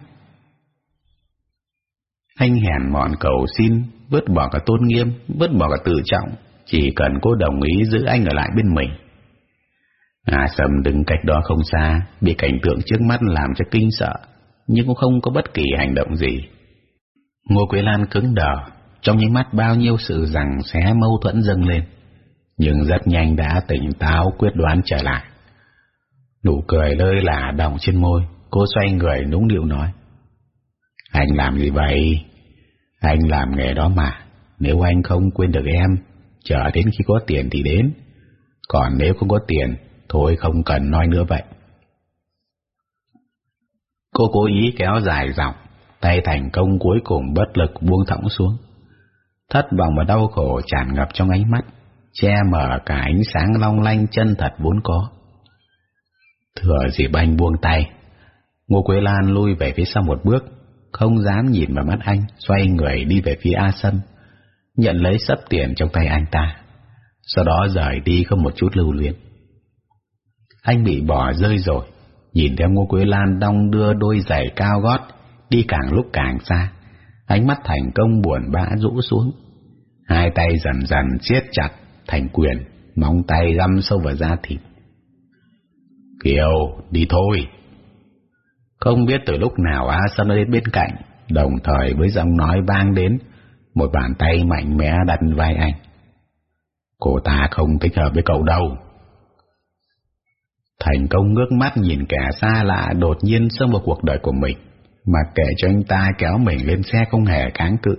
Anh hèn mọn cầu xin, vứt bỏ cả tôn nghiêm, vứt bỏ cả tự trọng, chỉ cần cô đồng ý giữ anh ở lại bên mình. À Sầm đứng cách đó không xa, bị cảnh tượng trước mắt làm cho kinh sợ, nhưng cũng không có bất kỳ hành động gì. Ngô Quế Lan cứng đờ, trong những mắt bao nhiêu sự rằng xé mâu thuẫn dâng lên, nhưng rất nhanh đã tỉnh táo quyết đoán trở lại. Nụ cười lơi là đọng trên môi, cô xoay người nũng điệu nói. Anh làm gì vậy? Anh làm nghề đó mà, nếu anh không quên được em, chờ đến khi có tiền thì đến. Còn nếu không có tiền, thôi không cần nói nữa vậy. Cô cố ý kéo dài dọc, tay thành công cuối cùng bất lực buông thõng xuống. Thất vọng và đau khổ tràn ngập trong ánh mắt, che mở cả ánh sáng long lanh chân thật vốn có. Thừa dịp anh buông tay, Ngô Quế Lan lui về phía sau một bước, không dám nhìn vào mắt anh, xoay người đi về phía A Sâm, nhận lấy sấp tiền trong tay anh ta, sau đó rời đi không một chút lưu luyến. Anh bị bỏ rơi rồi, nhìn theo Ngô Quế Lan đong đưa đôi giày cao gót, đi càng lúc càng xa, ánh mắt thành công buồn bã rũ xuống, hai tay dần dần siết chặt thành quyền, móng tay găm sâu vào da thịt. Kiều, đi thôi. Không biết từ lúc nào A Sâm đã đến bên cạnh, đồng thời với giọng nói vang đến, một bàn tay mạnh mẽ đặt vai anh. Cô ta không thích hợp với cậu đâu. Thành công ngước mắt nhìn kẻ xa lạ đột nhiên xông vào cuộc đời của mình, mà kể cho anh ta kéo mình lên xe không hề kháng cự.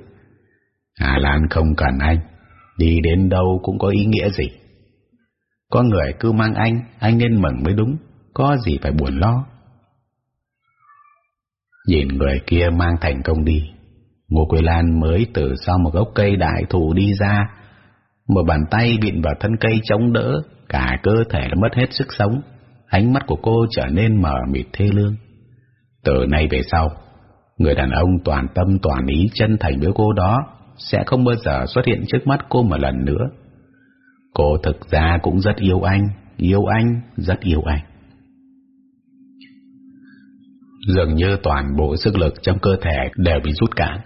Hà Lan không cần anh, đi đến đâu cũng có ý nghĩa gì. Có người cứ mang anh, anh nên mừng mới đúng, có gì phải buồn lo. Nhìn người kia mang thành công đi, Ngô Quế Lan mới từ sau một gốc cây đại thụ đi ra, một bàn tay bịn vào thân cây chống đỡ, cả cơ thể đã mất hết sức sống, ánh mắt của cô trở nên mờ mịt thê lương. Từ nay về sau, người đàn ông toàn tâm toàn ý chân thành với cô đó sẽ không bao giờ xuất hiện trước mắt cô một lần nữa. Cô thực ra cũng rất yêu anh, yêu anh, rất yêu anh. Dường như toàn bộ sức lực trong cơ thể đều bị rút cạn.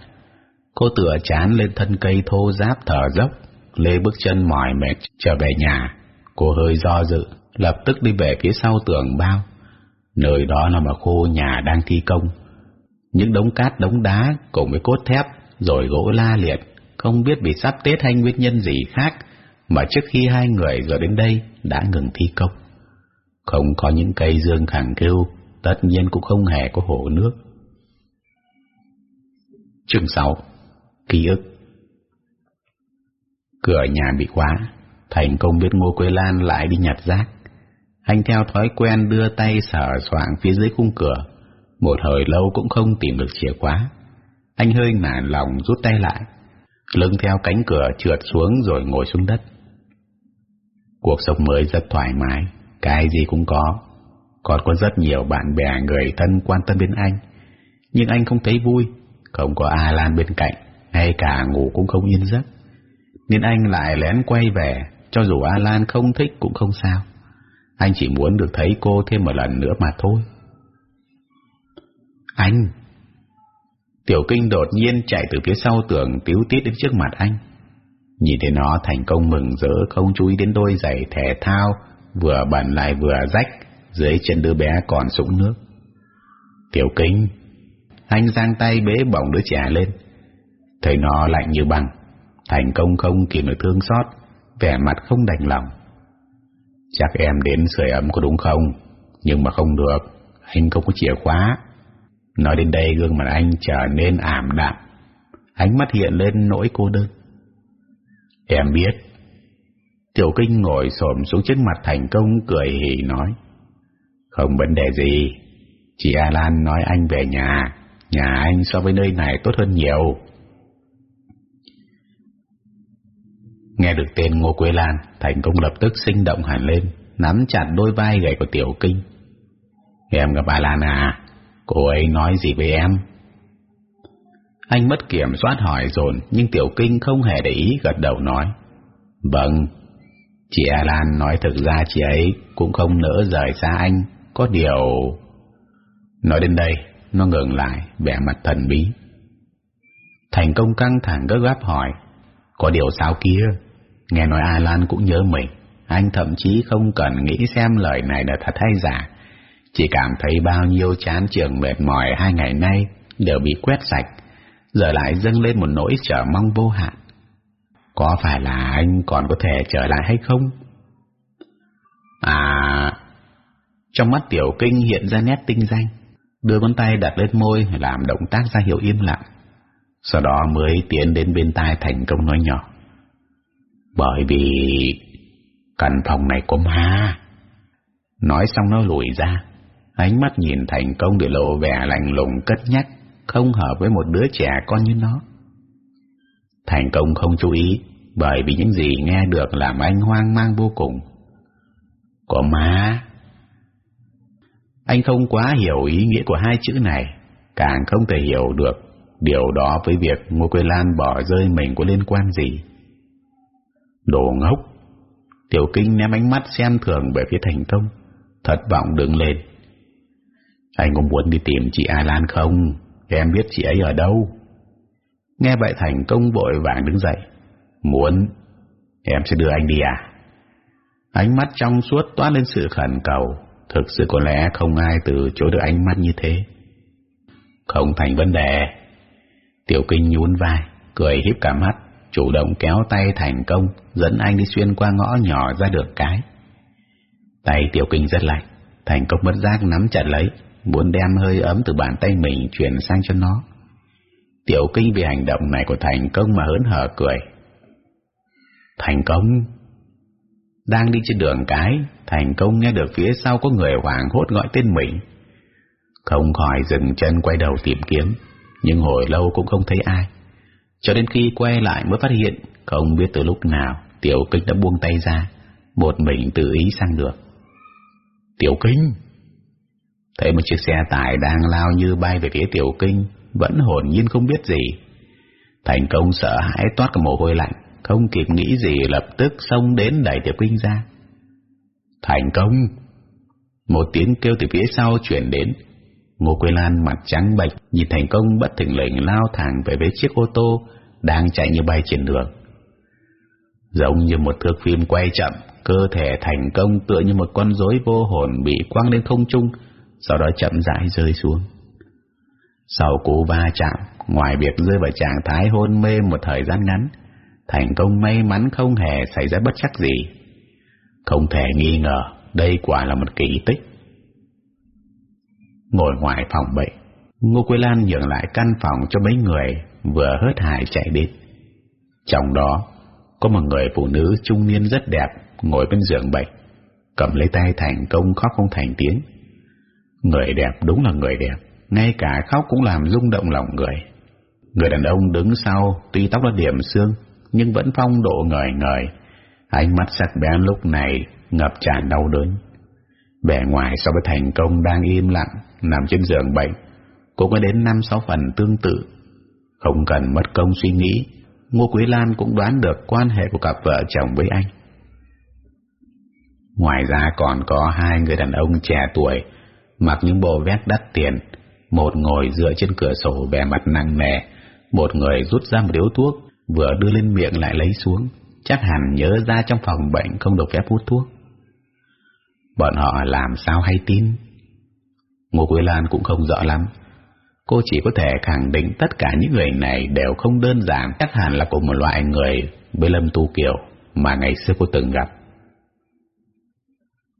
Cô tựa chán lên thân cây thô giáp thở dốc, lê bước chân mỏi mệt trở về nhà. Cô hơi do dự, lập tức đi về phía sau tường bao. Nơi đó là một khu nhà đang thi công. Những đống cát đống đá cùng với cốt thép rồi gỗ la liệt, không biết bị sắp Tết hay nguyên nhân gì khác mà trước khi hai người rồi đến đây đã ngừng thi công. Không có những cây dương khẳng kêu, tất nhiên cũng không hề có hồ nước. Chương 6 Ký ức Cửa nhà bị khóa, Thành công biết Ngô Quế Lan lại đi nhặt rác. Anh theo thói quen đưa tay sờ soạng phía dưới khung cửa, một hồi lâu cũng không tìm được chìa khóa. Anh hơi nản lòng rút tay lại, lưng theo cánh cửa trượt xuống rồi ngồi xuống đất. Cuộc sống mới rất thoải mái, cái gì cũng có. Còn có rất nhiều bạn bè người thân quan tâm đến anh, nhưng anh không thấy vui, không có A Lan bên cạnh, ngay cả ngủ cũng không yên giấc. Nên anh lại lén quay về, cho dù A Lan không thích cũng không sao. Anh chỉ muốn được thấy cô thêm một lần nữa mà thôi. Anh! Tiểu kinh đột nhiên chạy từ phía sau tường tiếu tiết đến trước mặt anh. Nhìn thấy nó thành công mừng rỡ không chú ý đến đôi giày thể thao vừa bẩn lại vừa rách dưới chân đứa bé còn sũng nước. Tiểu kinh, anh giang tay bế bỏng đứa trẻ lên. Thấy nó lạnh như băng, thành công không kìm được thương xót, vẻ mặt không đành lòng. Chắc em đến sưởi ấm có đúng không? Nhưng mà không được, anh không có chìa khóa. Nói đến đây gương mặt anh trở nên ảm đạm, ánh mắt hiện lên nỗi cô đơn. Em biết. Tiểu Kinh ngồi xổm xuống trước mặt thành công cười hì nói. Không vấn đề gì. Chị Alan nói anh về nhà. Nhà anh so với nơi này tốt hơn nhiều. Nghe được tên Ngô Quế Lan, Thành Công lập tức sinh động hẳn lên, nắm chặt đôi vai gầy của Tiểu Kinh. Em gặp Alan à? Cô ấy nói gì với em? Anh mất kiểm soát hỏi dồn nhưng Tiểu Kinh không hề để ý gật đầu nói. Vâng, chị Alan nói thực ra chị ấy cũng không nỡ rời xa anh, có điều... Nói đến đây, nó ngừng lại, vẻ mặt thần bí. Thành công căng thẳng gấp gáp hỏi, có điều sao kia? Nghe nói Alan cũng nhớ mình, anh thậm chí không cần nghĩ xem lời này là thật hay giả. Chỉ cảm thấy bao nhiêu chán trường mệt mỏi hai ngày nay đều bị quét sạch, giờ lại dâng lên một nỗi chờ mong vô hạn. Có phải là anh còn có thể trở lại hay không? À... Trong mắt tiểu kinh hiện ra nét tinh danh, đưa ngón tay đặt lên môi làm động tác ra hiệu im lặng. Sau đó mới tiến đến bên tai thành công nói nhỏ. Bởi vì căn phòng này có ma. Nói xong nó lùi ra, ánh mắt nhìn thành công để lộ vẻ lạnh lùng cất nhắc không hợp với một đứa trẻ con như nó. Thành công không chú ý, bởi vì những gì nghe được làm anh hoang mang vô cùng. Có má. Anh không quá hiểu ý nghĩa của hai chữ này, càng không thể hiểu được điều đó với việc Ngô Quế Lan bỏ rơi mình có liên quan gì. Đồ ngốc! Tiểu Kinh ném ánh mắt xem thường về phía thành công, thất vọng đứng lên. Anh có muốn đi tìm chị A Lan không? Em biết chị ấy ở đâu Nghe vậy Thành công vội vàng đứng dậy Muốn Em sẽ đưa anh đi à Ánh mắt trong suốt toát lên sự khẩn cầu Thực sự có lẽ không ai từ chối được ánh mắt như thế Không thành vấn đề Tiểu kinh nhún vai, Cười híp cả mắt, Chủ động kéo tay thành công, Dẫn anh đi xuyên qua ngõ nhỏ ra được cái Tay tiểu kinh rất lạnh, Thành công mất giác nắm chặt lấy, muốn đem hơi ấm từ bàn tay mình chuyển sang cho nó. Tiểu kinh vì hành động này của Thành Công mà hớn hở cười. Thành Công đang đi trên đường cái, Thành Công nghe được phía sau có người hoảng hốt gọi tên mình. Không khỏi dừng chân quay đầu tìm kiếm, nhưng hồi lâu cũng không thấy ai. Cho đến khi quay lại mới phát hiện, không biết từ lúc nào, Tiểu Kinh đã buông tay ra, một mình tự ý sang được. Tiểu Kinh! thấy một chiếc xe tải đang lao như bay về phía tiểu kinh vẫn hồn nhiên không biết gì thành công sợ hãi toát cả mồ hôi lạnh không kịp nghĩ gì lập tức xông đến đẩy tiểu kinh ra. Thành công! Một tiếng kêu từ phía sau chuyển đến. Ngô quế lan mặt trắng bệch nhìn thành công bất thình lình lao thẳng về phía chiếc ô tô đang chạy như bay trên đường. Giống như một thước phim quay chậm cơ thể thành công tựa như một con rối vô hồn bị quăng lên không trung sau đó chậm rãi rơi xuống. Sau cú va chạm, ngoài việc rơi vào trạng thái hôn mê một thời gian ngắn, thành công may mắn không hề xảy ra bất chắc gì. Không thể nghi ngờ, đây quả là một kỳ tích. Ngồi ngoài phòng bệnh, Ngô Quế Lan nhường lại căn phòng cho mấy người vừa hớt hải chạy đến. Trong đó, có một người phụ nữ trung niên rất đẹp ngồi bên giường bệnh, cầm lấy tay thành công khóc không thành tiếng. Người đẹp đúng là người đẹp, ngay cả khóc cũng làm rung động lòng người. Người đàn ông đứng sau, tuy tóc đã điểm xương, nhưng vẫn phong độ ngời ngời. Ánh mắt sắc bén lúc này ngập tràn đau đớn. Bề ngoài so với thành công đang im lặng, nằm trên giường bệnh, cũng có đến năm sáu phần tương tự. Không cần mất công suy nghĩ, Ngô Quý Lan cũng đoán được quan hệ của cặp vợ chồng với anh. Ngoài ra còn có hai người đàn ông trẻ tuổi mặc những bộ vest đắt tiền, một ngồi dựa trên cửa sổ vẻ mặt nặng nề, một người rút ra một điếu thuốc, vừa đưa lên miệng lại lấy xuống, chắc hẳn nhớ ra trong phòng bệnh không được phép hút thuốc. Bọn họ làm sao hay tin? Ngô Quế Lan cũng không rõ lắm. Cô chỉ có thể khẳng định tất cả những người này đều không đơn giản, chắc hẳn là cùng một loại người với Lâm Tu Kiều mà ngày xưa cô từng gặp.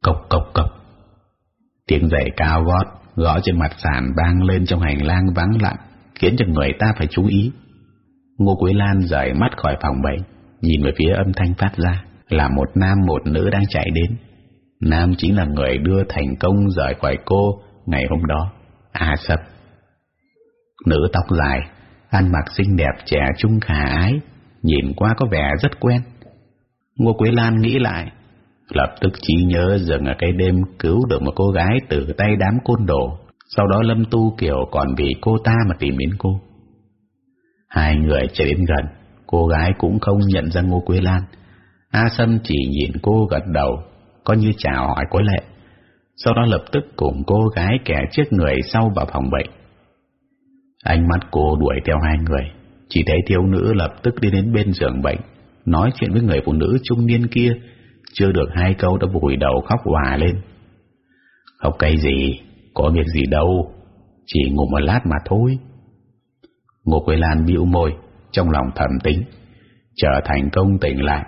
Cộc cộc cộc. Tiếng giày cao gót gõ trên mặt sàn vang lên trong hành lang vắng lặng, khiến cho người ta phải chú ý. Ngô Quế Lan rời mắt khỏi phòng bệnh, nhìn về phía âm thanh phát ra, là một nam một nữ đang chạy đến. Nam chính là người đưa thành công rời khỏi cô ngày hôm đó, A Sập. Nữ tóc dài, ăn mặc xinh đẹp trẻ trung khả ái, nhìn qua có vẻ rất quen. Ngô Quế Lan nghĩ lại, lập tức trí nhớ dừng ở cái đêm cứu được một cô gái từ tay đám côn đồ. Sau đó Lâm Tu Kiều còn vì cô ta mà tìm đến cô. Hai người chạy đến gần, cô gái cũng không nhận ra Ngô Quế Lan. A Sâm chỉ nhìn cô gật đầu, có như chào hỏi có lệ. Sau đó lập tức cùng cô gái kẻ trước người sau vào phòng bệnh. Ánh mắt cô đuổi theo hai người, chỉ thấy thiếu nữ lập tức đi đến bên giường bệnh, nói chuyện với người phụ nữ trung niên kia, chưa được hai câu đã vùi đầu khóc hòa lên. Khóc cây gì, có việc gì đâu, chỉ ngủ một lát mà thôi. Ngô Quế Lan bĩu môi, trong lòng thầm tính, chờ thành công tỉnh lại.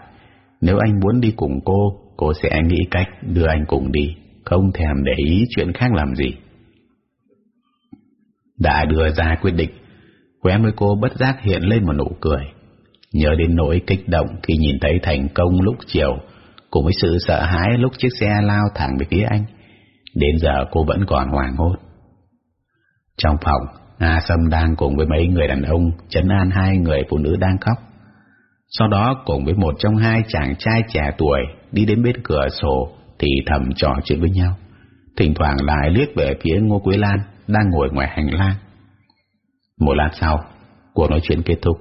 Nếu anh muốn đi cùng cô, cô sẽ nghĩ cách đưa anh cùng đi, không thèm để ý chuyện khác làm gì. Đã đưa ra quyết định, khóe môi cô bất giác hiện lên một nụ cười. Nhớ đến nỗi kích động khi nhìn thấy thành công lúc chiều, cùng với sự sợ hãi lúc chiếc xe lao thẳng về phía anh. Đến giờ cô vẫn còn hoàng hốt. Trong phòng, A Sâm đang cùng với mấy người đàn ông chấn an hai người phụ nữ đang khóc. Sau đó cùng với một trong hai chàng trai trẻ tuổi đi đến bên cửa sổ thì thầm trò chuyện với nhau. Thỉnh thoảng lại liếc về phía Ngô Quế Lan đang ngồi ngoài hành lang. Một lát sau, cuộc nói chuyện kết thúc.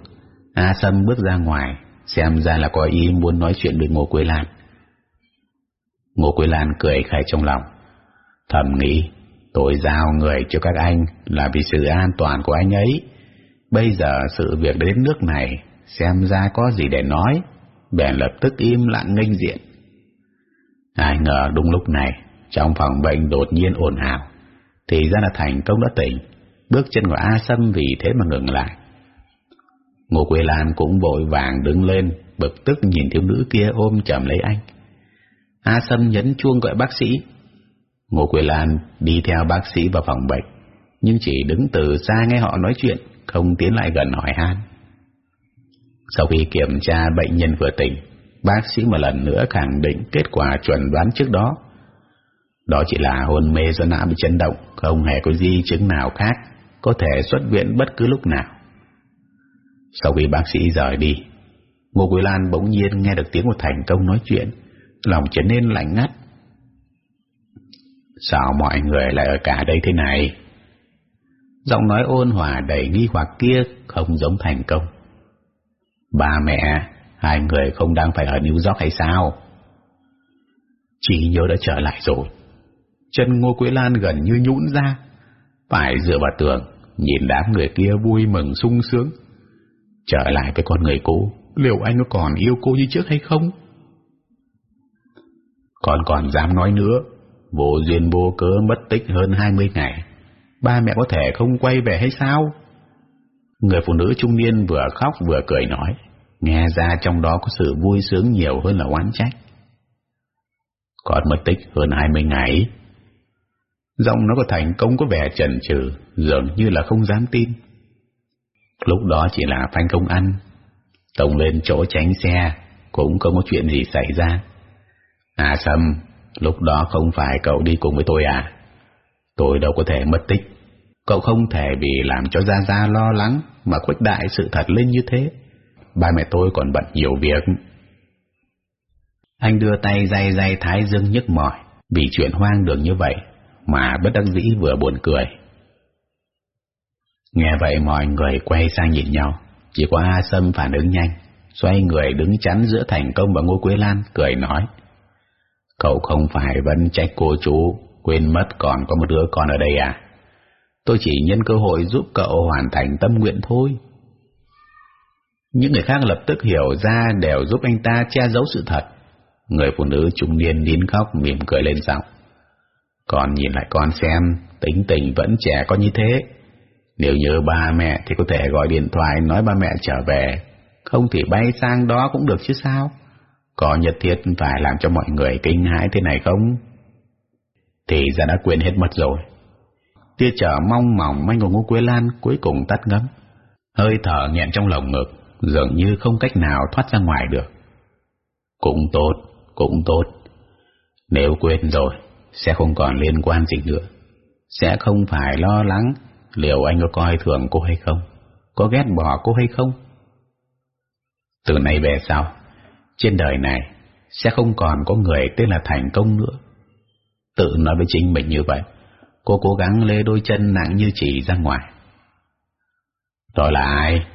A Sâm bước ra ngoài, xem ra là có ý muốn nói chuyện với Ngô Quế Lan. Ngô Quế Lan cười khai trong lòng, thầm nghĩ Tôi giao người cho các anh là vì sự an toàn của anh ấy. Bây giờ sự việc đến nước này, xem ra có gì để nói, bèn lập tức im lặng nghênh diện. Ai ngờ đúng lúc này, trong phòng bệnh đột nhiên ồn ào, thì ra là thành công đã tỉnh, bước chân của A Sâm vì thế mà ngừng lại. Ngô Quế Lan cũng vội vàng đứng lên, bực tức nhìn thiếu nữ kia ôm chầm lấy anh. A Sâm nhấn chuông gọi bác sĩ, Ngô Quỳ Lan đi theo bác sĩ vào phòng bệnh, nhưng chỉ đứng từ xa nghe họ nói chuyện, không tiến lại gần hỏi han. Sau khi kiểm tra bệnh nhân vừa tỉnh, bác sĩ một lần nữa khẳng định kết quả chuẩn đoán trước đó. Đó chỉ là hôn mê do não bị chấn động, không hề có di chứng nào khác, có thể xuất viện bất cứ lúc nào. Sau khi bác sĩ rời đi, Ngô Quỳ Lan bỗng nhiên nghe được tiếng của Thành Công nói chuyện, lòng trở nên lạnh ngắt, Sao mọi người lại ở cả đây thế này? Giọng nói ôn hòa đầy nghi hoặc kia không giống thành công. Ba mẹ, hai người không đang phải ở New York hay sao? Chỉ nhớ đã trở lại rồi. Chân Ngô Quế Lan gần như nhũn ra, phải dựa vào tường, nhìn đám người kia vui mừng sung sướng. Trở lại với con người cũ, liệu anh có còn yêu cô như trước hay không? Con còn dám nói nữa, vô duyên vô cớ mất tích hơn hai mươi ngày. Ba mẹ có thể không quay về hay sao? Người phụ nữ trung niên vừa khóc vừa cười nói, nghe ra trong đó có sự vui sướng nhiều hơn là oán trách. Còn mất tích hơn hai mươi ngày. Giọng nó có thành công có vẻ chần chừ, dường như là không dám tin. Lúc đó chỉ là phanh công ăn, tổng lên chỗ tránh xe, cũng không có chuyện gì xảy ra. À Sâm, Lúc đó không phải cậu đi cùng với tôi à? Tôi đâu có thể mất tích. Cậu không thể vì làm cho Gia Gia lo lắng mà khuếch đại sự thật lên như thế. Ba mẹ tôi còn bận nhiều việc. Anh đưa tay day day thái dương nhức mỏi vì chuyện hoang đường như vậy mà bất đắc dĩ vừa buồn cười. Nghe vậy mọi người quay sang nhìn nhau, chỉ có A Sâm phản ứng nhanh, xoay người đứng chắn giữa Thành Công và Ngô Quế Lan, cười nói. Cậu không phải vẫn trách cô chú Quên mất còn có một đứa con ở đây à Tôi chỉ nhân cơ hội giúp cậu hoàn thành tâm nguyện thôi Những người khác lập tức hiểu ra đều giúp anh ta che giấu sự thật. Người phụ nữ trung niên nín khóc mỉm cười lên giọng. Con nhìn lại con xem, tính tình vẫn trẻ có như thế. Nếu nhớ ba mẹ thì có thể gọi điện thoại nói ba mẹ trở về. Không thì bay sang đó cũng được chứ sao? Có nhất thiết phải làm cho mọi người kinh hãi thế này không? Thì ra đã quên hết mất rồi. Tia trở mong mỏng manh của Ngô Quế Lan cuối cùng tắt ngấm. Hơi thở nghẹn trong lồng ngực, dường như không cách nào thoát ra ngoài được. Cũng tốt, cũng tốt. Nếu quên rồi, sẽ không còn liên quan gì nữa. Sẽ không phải lo lắng liệu anh có coi thường cô hay không, có ghét bỏ cô hay không. Từ nay về sau, trên đời này sẽ không còn có người tên là thành công nữa. Tự nói với chính mình như vậy, cô cố gắng lê đôi chân nặng như chỉ ra ngoài. Tôi là ai?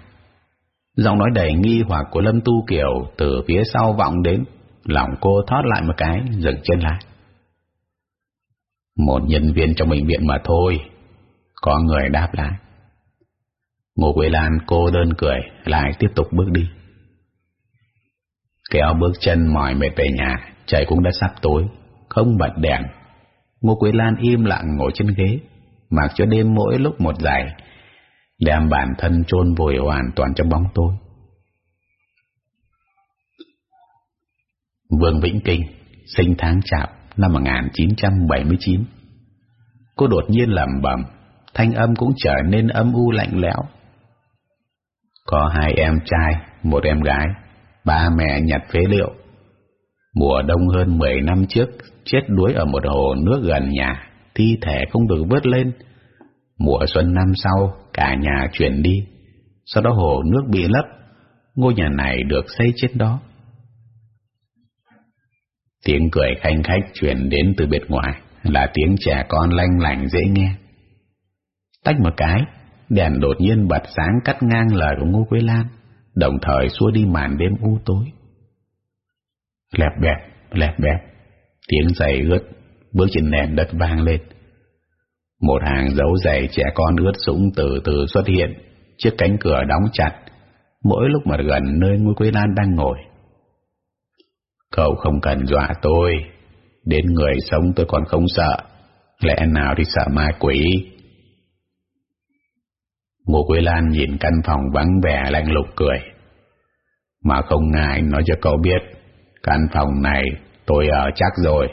Giọng nói đầy nghi hoặc của Lâm Tu Kiều từ phía sau vọng đến, lòng cô thoát lại một cái, dừng chân lại. Một nhân viên trong bệnh viện mà thôi, có người đáp lại. Ngô Quế Lan cô đơn cười, lại tiếp tục bước đi. Kéo bước chân mỏi mệt về nhà, trời cũng đã sắp tối, không bật đèn. Ngô Quế Lan im lặng ngồi trên ghế, mặc cho đêm mỗi lúc một dài, đem bản thân chôn vùi hoàn toàn trong bóng tối. Vương Vĩnh Kinh, sinh tháng chạp năm 1979. Cô đột nhiên lẩm bẩm, thanh âm cũng trở nên âm u lạnh lẽo. Có hai em trai, một em gái, ba mẹ nhặt phế liệu. Mùa đông hơn 10 năm trước, chết đuối ở một hồ nước gần nhà, thi thể không được vớt lên. Mùa xuân năm sau, cả nhà chuyển đi, sau đó hồ nước bị lấp, ngôi nhà này được xây trên đó. Tiếng cười khanh khách chuyển đến từ bên ngoài là tiếng trẻ con lanh lành dễ nghe. Tách một cái, đèn đột nhiên bật sáng cắt ngang lời của Ngô Quế Lan, đồng thời xua đi màn đêm u tối. Lẹp bẹp, lẹp bẹp, tiếng giày ướt, bước trên nền đất vang lên. Một hàng dấu giày trẻ con ướt sũng từ từ xuất hiện, chiếc cánh cửa đóng chặt, mỗi lúc mà gần nơi Ngô Quế Lan đang ngồi. Cậu không cần dọa tôi, đến người sống tôi còn không sợ, lẽ nào thì sợ ma quỷ. Ngô Quế Lan nhìn căn phòng vắng vẻ lạnh lục cười. Mà không ngại nói cho cậu biết, căn phòng này tôi ở chắc rồi.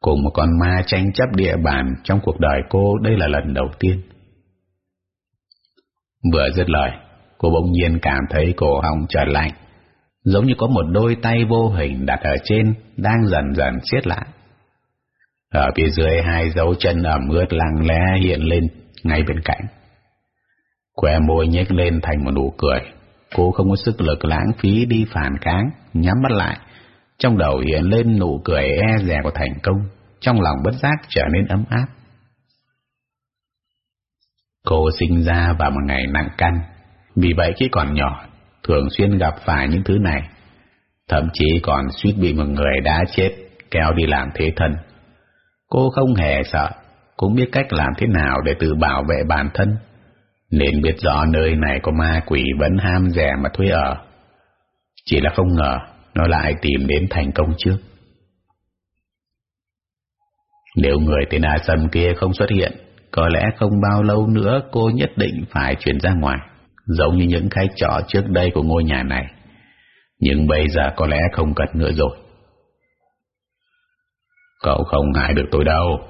Cùng một con ma tranh chấp địa bàn trong cuộc đời cô đây là lần đầu tiên. Vừa dứt lời, cô bỗng nhiên cảm thấy cổ họng trở lạnh, giống như có một đôi tay vô hình đặt ở trên đang dần dần siết lại. Ở phía dưới hai dấu chân ẩm ướt lặng lẽ hiện lên ngay bên cạnh. Que môi nhếch lên thành một nụ cười. Cô không có sức lực lãng phí đi phản kháng, nhắm mắt lại. Trong đầu hiện lên nụ cười e dè của thành công, trong lòng bất giác trở nên ấm áp. Cô sinh ra vào một ngày nặng căn, vì vậy khi còn nhỏ, thường xuyên gặp phải những thứ này. Thậm chí còn suýt bị một người đã chết kéo đi làm thế thân. Cô không hề sợ, cũng biết cách làm thế nào để tự bảo vệ bản thân, nên biết rõ nơi này có ma quỷ vẫn ham rẻ mà thuê ở. Chỉ là không ngờ nó lại tìm đến thành công trước. Nếu người tên A Sâm kia không xuất hiện, có lẽ không bao lâu nữa cô nhất định phải chuyển ra ngoài, giống như những khách trọ trước đây của ngôi nhà này. Nhưng bây giờ có lẽ không cần nữa rồi. Cậu không hại được tôi đâu.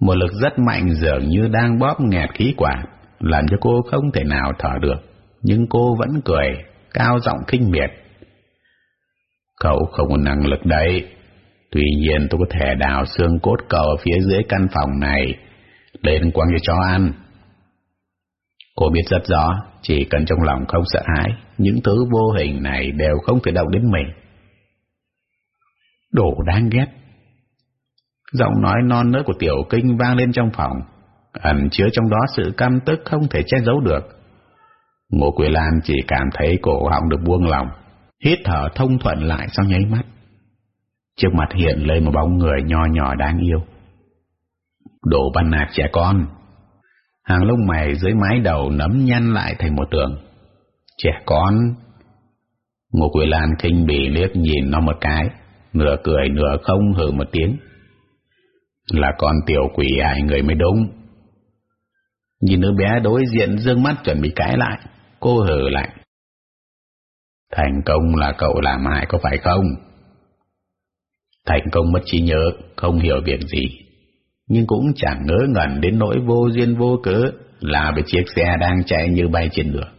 Một lực rất mạnh dường như đang bóp nghẹt khí quản, làm cho cô không thể nào thở được. Nhưng cô vẫn cười, cao giọng kinh miệt. Cậu không có năng lực đấy. Tuy nhiên tôi có thể đào xương cốt cậu phía dưới căn phòng này, lên quăng cho chó ăn. Cô biết rất rõ, chỉ cần trong lòng không sợ hãi, những thứ vô hình này đều không thể động đến mình. Đồ đáng ghét. Giọng nói non nớt của Tiểu Kinh vang lên trong phòng, ẩn chứa trong đó sự căm tức không thể che giấu được. Ngô Quỳ Lan chỉ cảm thấy cổ họng được buông lòng, hít thở thông thuận lại sau nháy mắt. Trước mặt hiện lên một bóng người nho nhỏ đáng yêu. Đồ văn nạt trẻ con. Hàng lông mày dưới mái đầu nấm nhăn lại thành một tường. Trẻ con. Ngô Quỳ Lan kinh bỉ liếc nhìn nó một cái, nửa cười nửa không hừ một tiếng. Là con tiểu quỷ hại người mới đúng. Nhìn đứa bé đối diện dương mắt chuẩn bị cãi lại, cô hử lại. Thành công là cậu làm hại có phải không? Thành công mất trí nhớ, không hiểu việc gì, nhưng cũng chẳng ngớ ngẩn đến nỗi vô duyên vô cớ là bị chiếc xe đang chạy như bay trên đường.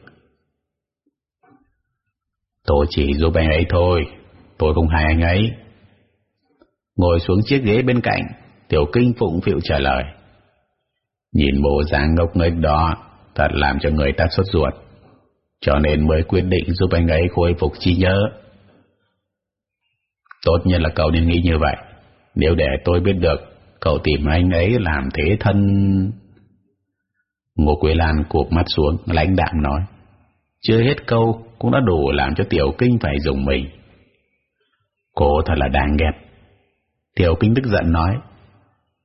Tôi chỉ giúp anh ấy thôi, tôi không hại anh ấy. Ngồi xuống chiếc ghế bên cạnh, Tiểu Kinh phụng phịu trả lời. Nhìn bộ dáng ngốc nghếch đó, thật làm cho người ta sốt ruột, cho nên mới quyết định giúp anh ấy khôi phục trí nhớ. Tốt nhất là cậu nên nghĩ như vậy. Nếu để tôi biết được, cậu tìm anh ấy làm thế thân... Ngô Quế Lan cụp mắt xuống, lãnh đạm nói. Chưa hết câu, cũng đã đủ làm cho Tiểu Kinh phải dùng mình. Cô thật là đáng ghét. Tiểu Kinh tức giận nói.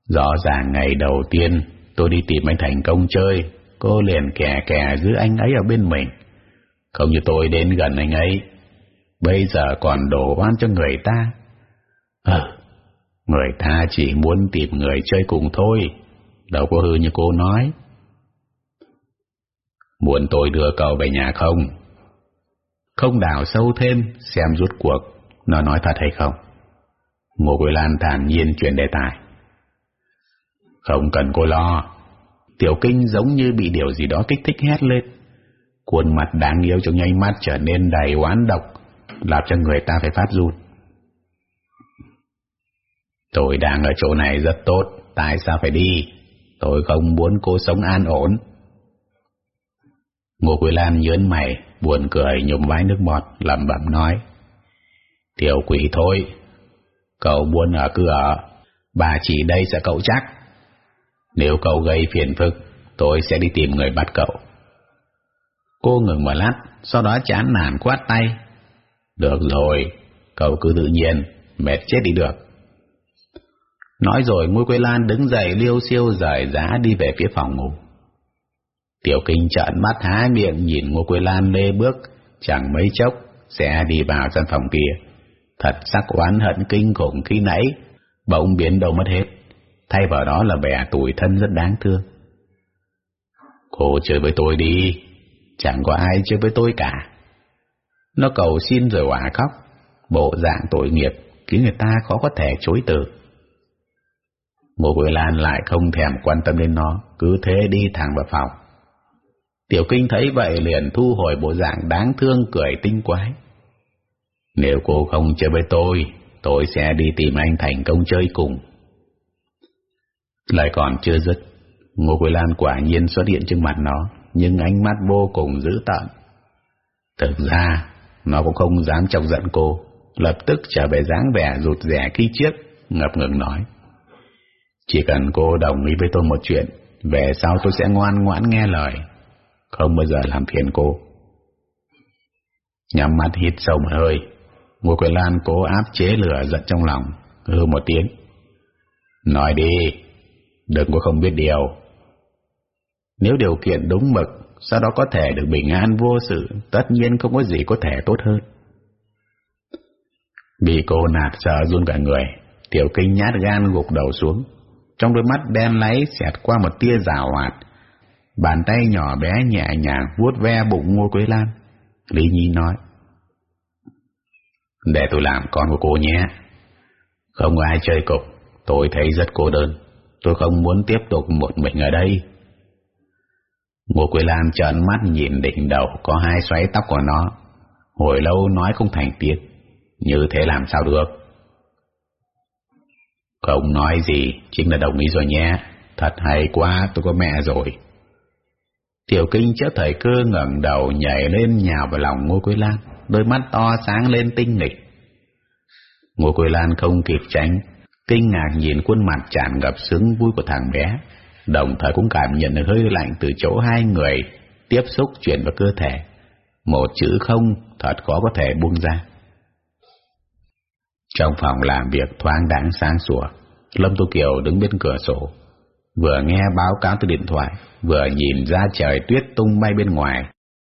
Rõ ràng ngày đầu tiên tôi đi tìm anh Thành công chơi, cô liền kè kè giữ anh ấy ở bên mình. Không như tôi đến gần anh ấy, bây giờ còn đổ oan cho người ta. Ờ, người ta chỉ muốn tìm người chơi cùng thôi, đâu có hư như cô nói. Muốn tôi đưa cậu về nhà không? Không đào sâu thêm, xem rút cuộc, nó nói thật hay không. Ngô Quế Lan thản nhiên chuyển đề tài. Không cần cô lo. Tiểu kinh giống như bị điều gì đó kích thích hét lên. Khuôn mặt đáng yêu trong nháy mắt trở nên đầy oán độc, làm cho người ta phải phát run. Tôi đang ở chỗ này rất tốt, tại sao phải đi? Tôi không muốn cô sống an ổn. Ngô Quỳ Lan nhớn mày, buồn cười nhụm vái nước bọt, lẩm bẩm nói. Tiểu quỷ thôi, cậu buồn ở cứ ở, bà chỉ đây sẽ cậu chắc. Nếu cậu gây phiền phức, tôi sẽ đi tìm người bắt cậu. Cô ngừng một lát, sau đó chán nản quát tay. Được rồi, cậu cứ tự nhiên, mệt chết đi được. Nói rồi Ngôi Quế Lan đứng dậy liêu siêu rời giá đi về phía phòng ngủ. Tiểu kinh trợn mắt há miệng nhìn Ngô Quế Lan lê bước, chẳng mấy chốc sẽ đi vào gian phòng kia. Thật sắc oán hận kinh khủng khi nãy, bỗng biến đâu mất hết. Thay vào đó là vẻ tuổi thân rất đáng thương. Cô chơi với tôi đi, chẳng có ai chơi với tôi cả. Nó cầu xin rồi hòa khóc, bộ dạng tội nghiệp khiến người ta khó có thể chối từ. Ngô Quế Lan lại không thèm quan tâm đến nó, cứ thế đi thẳng vào phòng. Tiểu Kinh thấy vậy liền thu hồi bộ dạng đáng thương cười tinh quái. Nếu cô không chơi với tôi, tôi sẽ đi tìm anh thành công chơi cùng. Lại còn chưa dứt, Ngô Quế Lan quả nhiên xuất hiện trước mặt nó, nhưng ánh mắt vô cùng dữ tợn. Thực ra, nó cũng không dám chọc giận cô, lập tức trở về dáng vẻ rụt rẻ khi trước, ngập ngừng nói. Chỉ cần cô đồng ý với tôi một chuyện, về sau tôi sẽ ngoan ngoãn nghe lời, không bao giờ làm phiền cô. Nhắm mắt hít sâu một hơi, Ngô Quế Lan cố áp chế lửa giận trong lòng, hư một tiếng. Nói đi, đừng có không biết điều. Nếu điều kiện đúng mực, sau đó có thể được bình an vô sự, tất nhiên không có gì có thể tốt hơn. Bị cô nạt sợ run cả người, tiểu kinh nhát gan gục đầu xuống, trong đôi mắt đen láy xẹt qua một tia rào hoạt, bàn tay nhỏ bé nhẹ nhàng vuốt ve bụng ngô quế lan. Lý Nhi nói, để tôi làm con của cô nhé. Không ai chơi cục, tôi thấy rất cô đơn. Tôi không muốn tiếp tục một mình ở đây. Ngô Quế Lan trợn mắt nhìn đỉnh đầu có hai xoáy tóc của nó. Hồi lâu nói không thành tiếng. Như thế làm sao được? Không nói gì, chính là đồng ý rồi nhé. Thật hay quá, tôi có mẹ rồi. Tiểu kinh chớp thời cơ ngẩng đầu nhảy lên nhào vào lòng Ngô Quế Lan, đôi mắt to sáng lên tinh nghịch. Ngô Quế Lan không kịp tránh, kinh ngạc nhìn khuôn mặt tràn ngập sướng vui của thằng bé, đồng thời cũng cảm nhận được hơi lạnh từ chỗ hai người tiếp xúc chuyển vào cơ thể. Một chữ không thật khó có thể buông ra. Trong phòng làm việc thoáng đáng sáng sủa, Lâm Tô Kiều đứng bên cửa sổ. vừa nghe báo cáo từ điện thoại, vừa nhìn ra trời tuyết tung bay bên ngoài,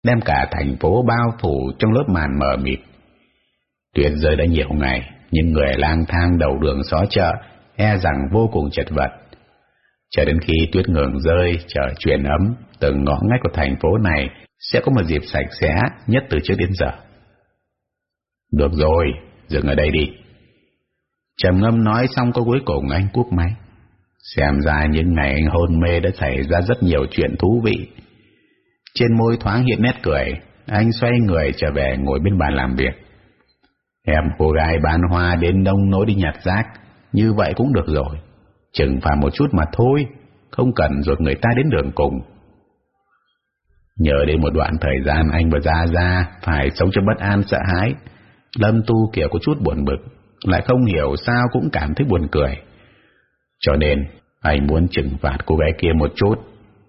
đem cả thành phố bao phủ trong lớp màn mờ mịt. Tuyết rơi đã nhiều ngày, nhưng người lang thang đầu đường xó chợ e rằng vô cùng chật vật. Cho đến khi tuyết ngừng rơi, trời chuyển ấm, từng ngõ ngách của thành phố này sẽ có một dịp sạch sẽ nhất từ trước đến giờ. Được rồi, dừng ở đây đi. Trầm ngâm nói xong câu cuối cùng anh cúp máy. Xem ra những ngày anh hôn mê đã xảy ra rất nhiều chuyện thú vị. Trên môi thoáng hiện nét cười, anh xoay người trở về ngồi bên bàn làm việc. Em cô gái bán hoa đến đông nối đi nhặt rác, như vậy cũng được rồi. Chừng phạt một chút mà thôi, không cần ruột người ta đến đường cùng. Nhớ đến một đoạn thời gian anh và Gia Gia phải sống trong bất an sợ hãi, Lâm Tu kiểu có chút buồn bực, lại không hiểu sao cũng cảm thấy buồn cười. Cho nên, anh muốn trừng phạt cô gái kia một chút,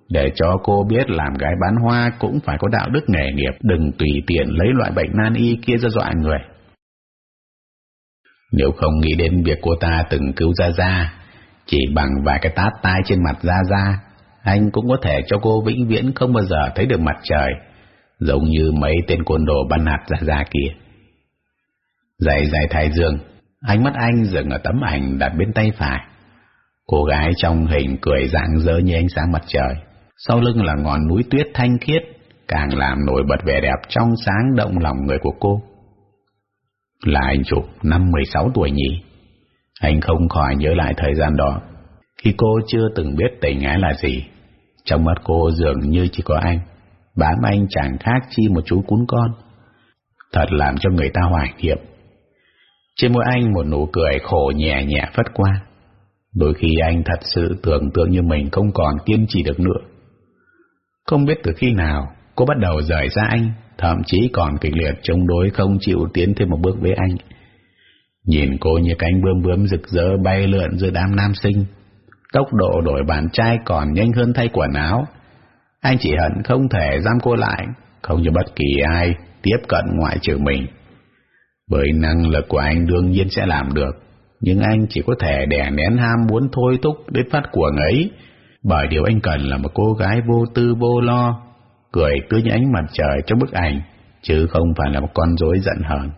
để cho cô biết làm gái bán hoa cũng phải có đạo đức nghề nghiệp, đừng tùy tiện lấy loại bệnh nan y kia ra dọa người. Nếu không nghĩ đến việc cô ta từng cứu Gia Gia, chỉ bằng vài cái tát tai trên mặt Gia Gia, anh cũng có thể cho cô vĩnh viễn không bao giờ thấy được mặt trời, giống như mấy tên côn đồ bắn hạt Gia Gia kia. Dày dày thái dương, ánh mắt anh dừng ở tấm ảnh đặt bên tay phải. Cô gái trong hình cười rạng rỡ như ánh sáng mặt trời, sau lưng là ngọn núi tuyết thanh khiết, càng làm nổi bật vẻ đẹp trong sáng động lòng người của cô. Là anh chụp năm 16 tuổi nhỉ? Anh không khỏi nhớ lại thời gian đó, khi cô chưa từng biết tình ái là gì. Trong mắt cô dường như chỉ có anh, bám anh chẳng khác chi một chú cún con. Thật làm cho người ta hoài niệm. Trên môi anh một nụ cười khổ nhẹ nhẹ phất qua. Đôi khi anh thật sự tưởng tượng như mình không còn kiên trì được nữa. Không biết từ khi nào cô bắt đầu rời xa anh, thậm chí còn kịch liệt chống đối không chịu tiến thêm một bước với anh. Nhìn cô như cánh bướm bướm rực rỡ bay lượn giữa đám nam sinh, tốc độ đổi bàn trai còn nhanh hơn thay quần áo. Anh chỉ hận không thể giam cô lại, không cho bất kỳ ai tiếp cận ngoại trừ mình. Bởi năng lực của anh đương nhiên sẽ làm được, nhưng anh chỉ có thể đè nén ham muốn thôi thúc đến phát cuồng ấy, bởi điều anh cần là một cô gái vô tư vô lo, cười tươi như ánh mặt trời trong bức ảnh, chứ không phải là một con rối giận hờn.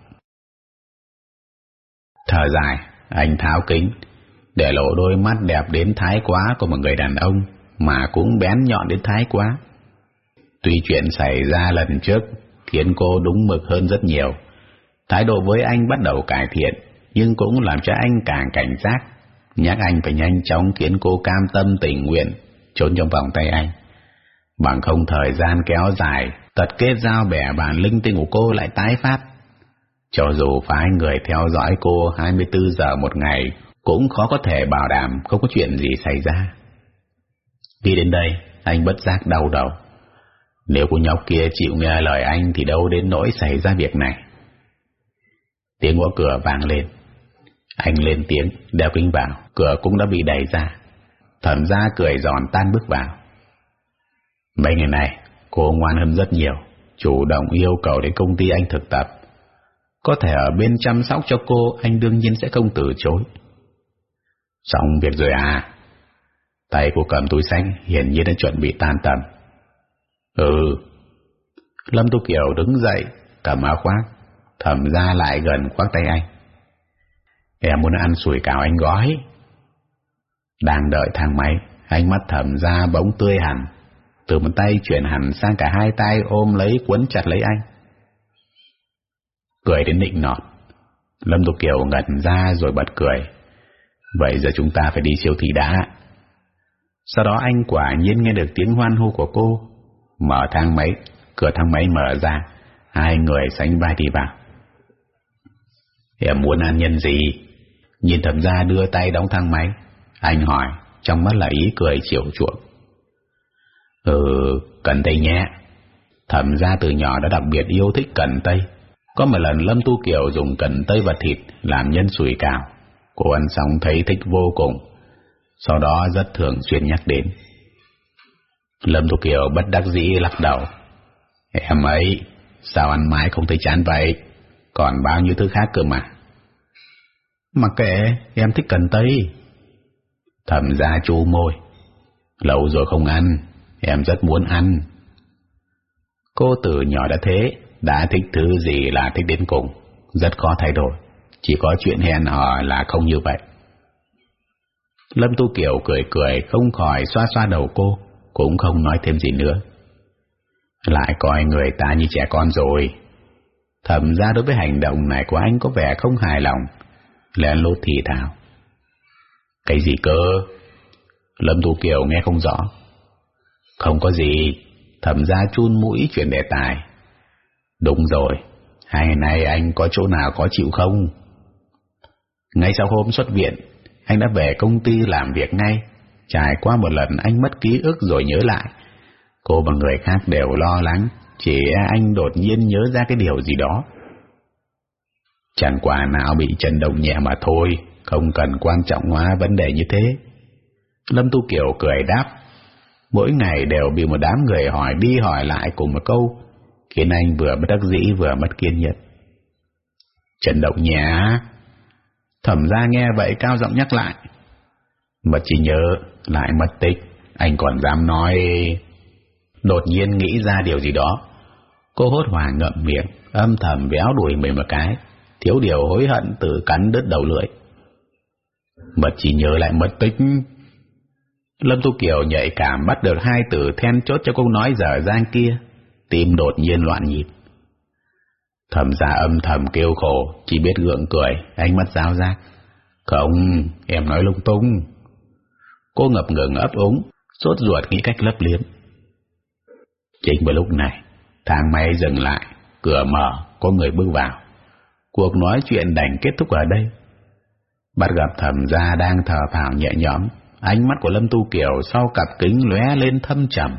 Thở dài, anh tháo kính, để lộ đôi mắt đẹp đến thái quá của một người đàn ông, mà cũng bén nhọn đến thái quá. Tuy chuyện xảy ra lần trước khiến cô đúng mực hơn rất nhiều, thái độ với anh bắt đầu cải thiện, nhưng cũng làm cho anh càng cảnh giác, nhắc anh phải nhanh chóng khiến cô cam tâm tình nguyện trốn trong vòng tay anh. Bằng không thời gian kéo dài, tật kết giao bẻ bàn linh tinh của cô lại tái phát. Cho dù phái người theo dõi cô 24 giờ một ngày, cũng khó có thể bảo đảm không có chuyện gì xảy ra. Đi đến đây, anh bất giác đau đầu. Nếu cô nhóc kia chịu nghe lời anh thì đâu đến nỗi xảy ra việc này. Tiếng gõ cửa vang lên. Anh lên tiếng, đeo kính vào, cửa cũng đã bị đẩy ra. Thẩm ra cười giòn tan bước vào. Mấy ngày này, cô ngoan hơn rất nhiều, chủ động yêu cầu đến công ty anh thực tập. Có thể ở bên chăm sóc cho cô, anh đương nhiên sẽ không từ chối. Xong việc rồi à? Tay cô cầm túi xanh, hiển nhiên đã chuẩn bị tan tầm. Ừ. Lâm Tu Kiều đứng dậy, cầm áo khoác, thẩm ra lại gần khoác tay anh. Em muốn ăn sủi cảo anh gói. Đang đợi thang máy, ánh mắt thẩm ra bỗng tươi hẳn, từ một tay chuyển hẳn sang cả hai tay ôm lấy quấn chặt lấy anh. Cười đến nịnh nọt, Lâm Tục Kiều ngẩn ra rồi bật cười. Vậy giờ chúng ta phải đi siêu thị đã. Sau đó anh quả nhiên nghe được tiếng hoan hô của cô. Mở thang máy, cửa thang máy mở ra, hai người sánh vai đi vào. Em muốn ăn nhân gì? Nhìn thẩm ra đưa tay đóng thang máy, anh hỏi, trong mắt là ý cười chiều chuộng. Ừ, cần tây nhé. Thẩm gia từ nhỏ đã đặc biệt yêu thích cần tây. Có một lần Lâm Tu Kiều dùng cần tây và thịt làm nhân sủi cảo. Cô ăn xong thấy thích vô cùng. Sau đó rất thường xuyên nhắc đến. Lâm Tu Kiều bất đắc dĩ lắc đầu. Em ấy, sao ăn mãi không thấy chán vậy? Còn bao nhiêu thứ khác cơ mà. Mặc kệ, em thích cần tây. Thẩm gia chu môi. Lâu rồi không ăn, em rất muốn ăn. Cô từ nhỏ đã thế, đã thích thứ gì là thích đến cùng, rất khó thay đổi. Chỉ có chuyện hẹn hò là không như vậy. Lâm Tu Kiều cười cười không khỏi xoa xoa đầu cô, cũng không nói thêm gì nữa. Lại coi người ta như trẻ con rồi. Thẩm ra đối với hành động này của anh có vẻ không hài lòng, lén lút thì thào. Cái gì cơ? Lâm Tu Kiều nghe không rõ. Không có gì, thẩm ra chun mũi chuyện đề tài. Đúng rồi, hai ngày nay anh có chỗ nào có chịu không? Ngay sau hôm xuất viện, anh đã về công ty làm việc ngay. Trải qua một lần anh mất ký ức rồi nhớ lại. Cô và người khác đều lo lắng, chỉ anh đột nhiên nhớ ra cái điều gì đó. Chẳng qua nào bị chấn động nhẹ mà thôi, không cần quan trọng hóa vấn đề như thế. Lâm Tu Kiều cười đáp, mỗi ngày đều bị một đám người hỏi đi hỏi lại cùng một câu, khiến anh vừa bất đắc dĩ vừa mất kiên nhẫn. Trần Động nhẹ Thẩm ra nghe vậy cao giọng nhắc lại. Mất chỉ nhớ, lại mất tích, anh còn dám nói... Đột nhiên nghĩ ra điều gì đó. Cô hốt hoảng ngậm miệng, âm thầm véo đuổi mình một cái, thiếu điều hối hận tự cắn đứt đầu lưỡi. Mất chỉ nhớ lại mất tích. Lâm Tu Kiều nhạy cảm bắt được hai từ then chốt cho câu nói dở dang kia, tim đột nhiên loạn nhịp. Thẩm gia âm thầm kêu khổ, chỉ biết gượng cười, ánh mắt giáo giác. Không, em nói lung tung. Cô ngập ngừng ấp úng, sốt ruột nghĩ cách lấp liếm. Chính vào lúc này, thang máy dừng lại, cửa mở, có người bước vào. Cuộc nói chuyện đành kết thúc ở đây. Bắt gặp thẩm gia đang thở phào nhẹ nhõm, ánh mắt của Lâm Tu Kiều sau cặp kính lóe lên thâm trầm.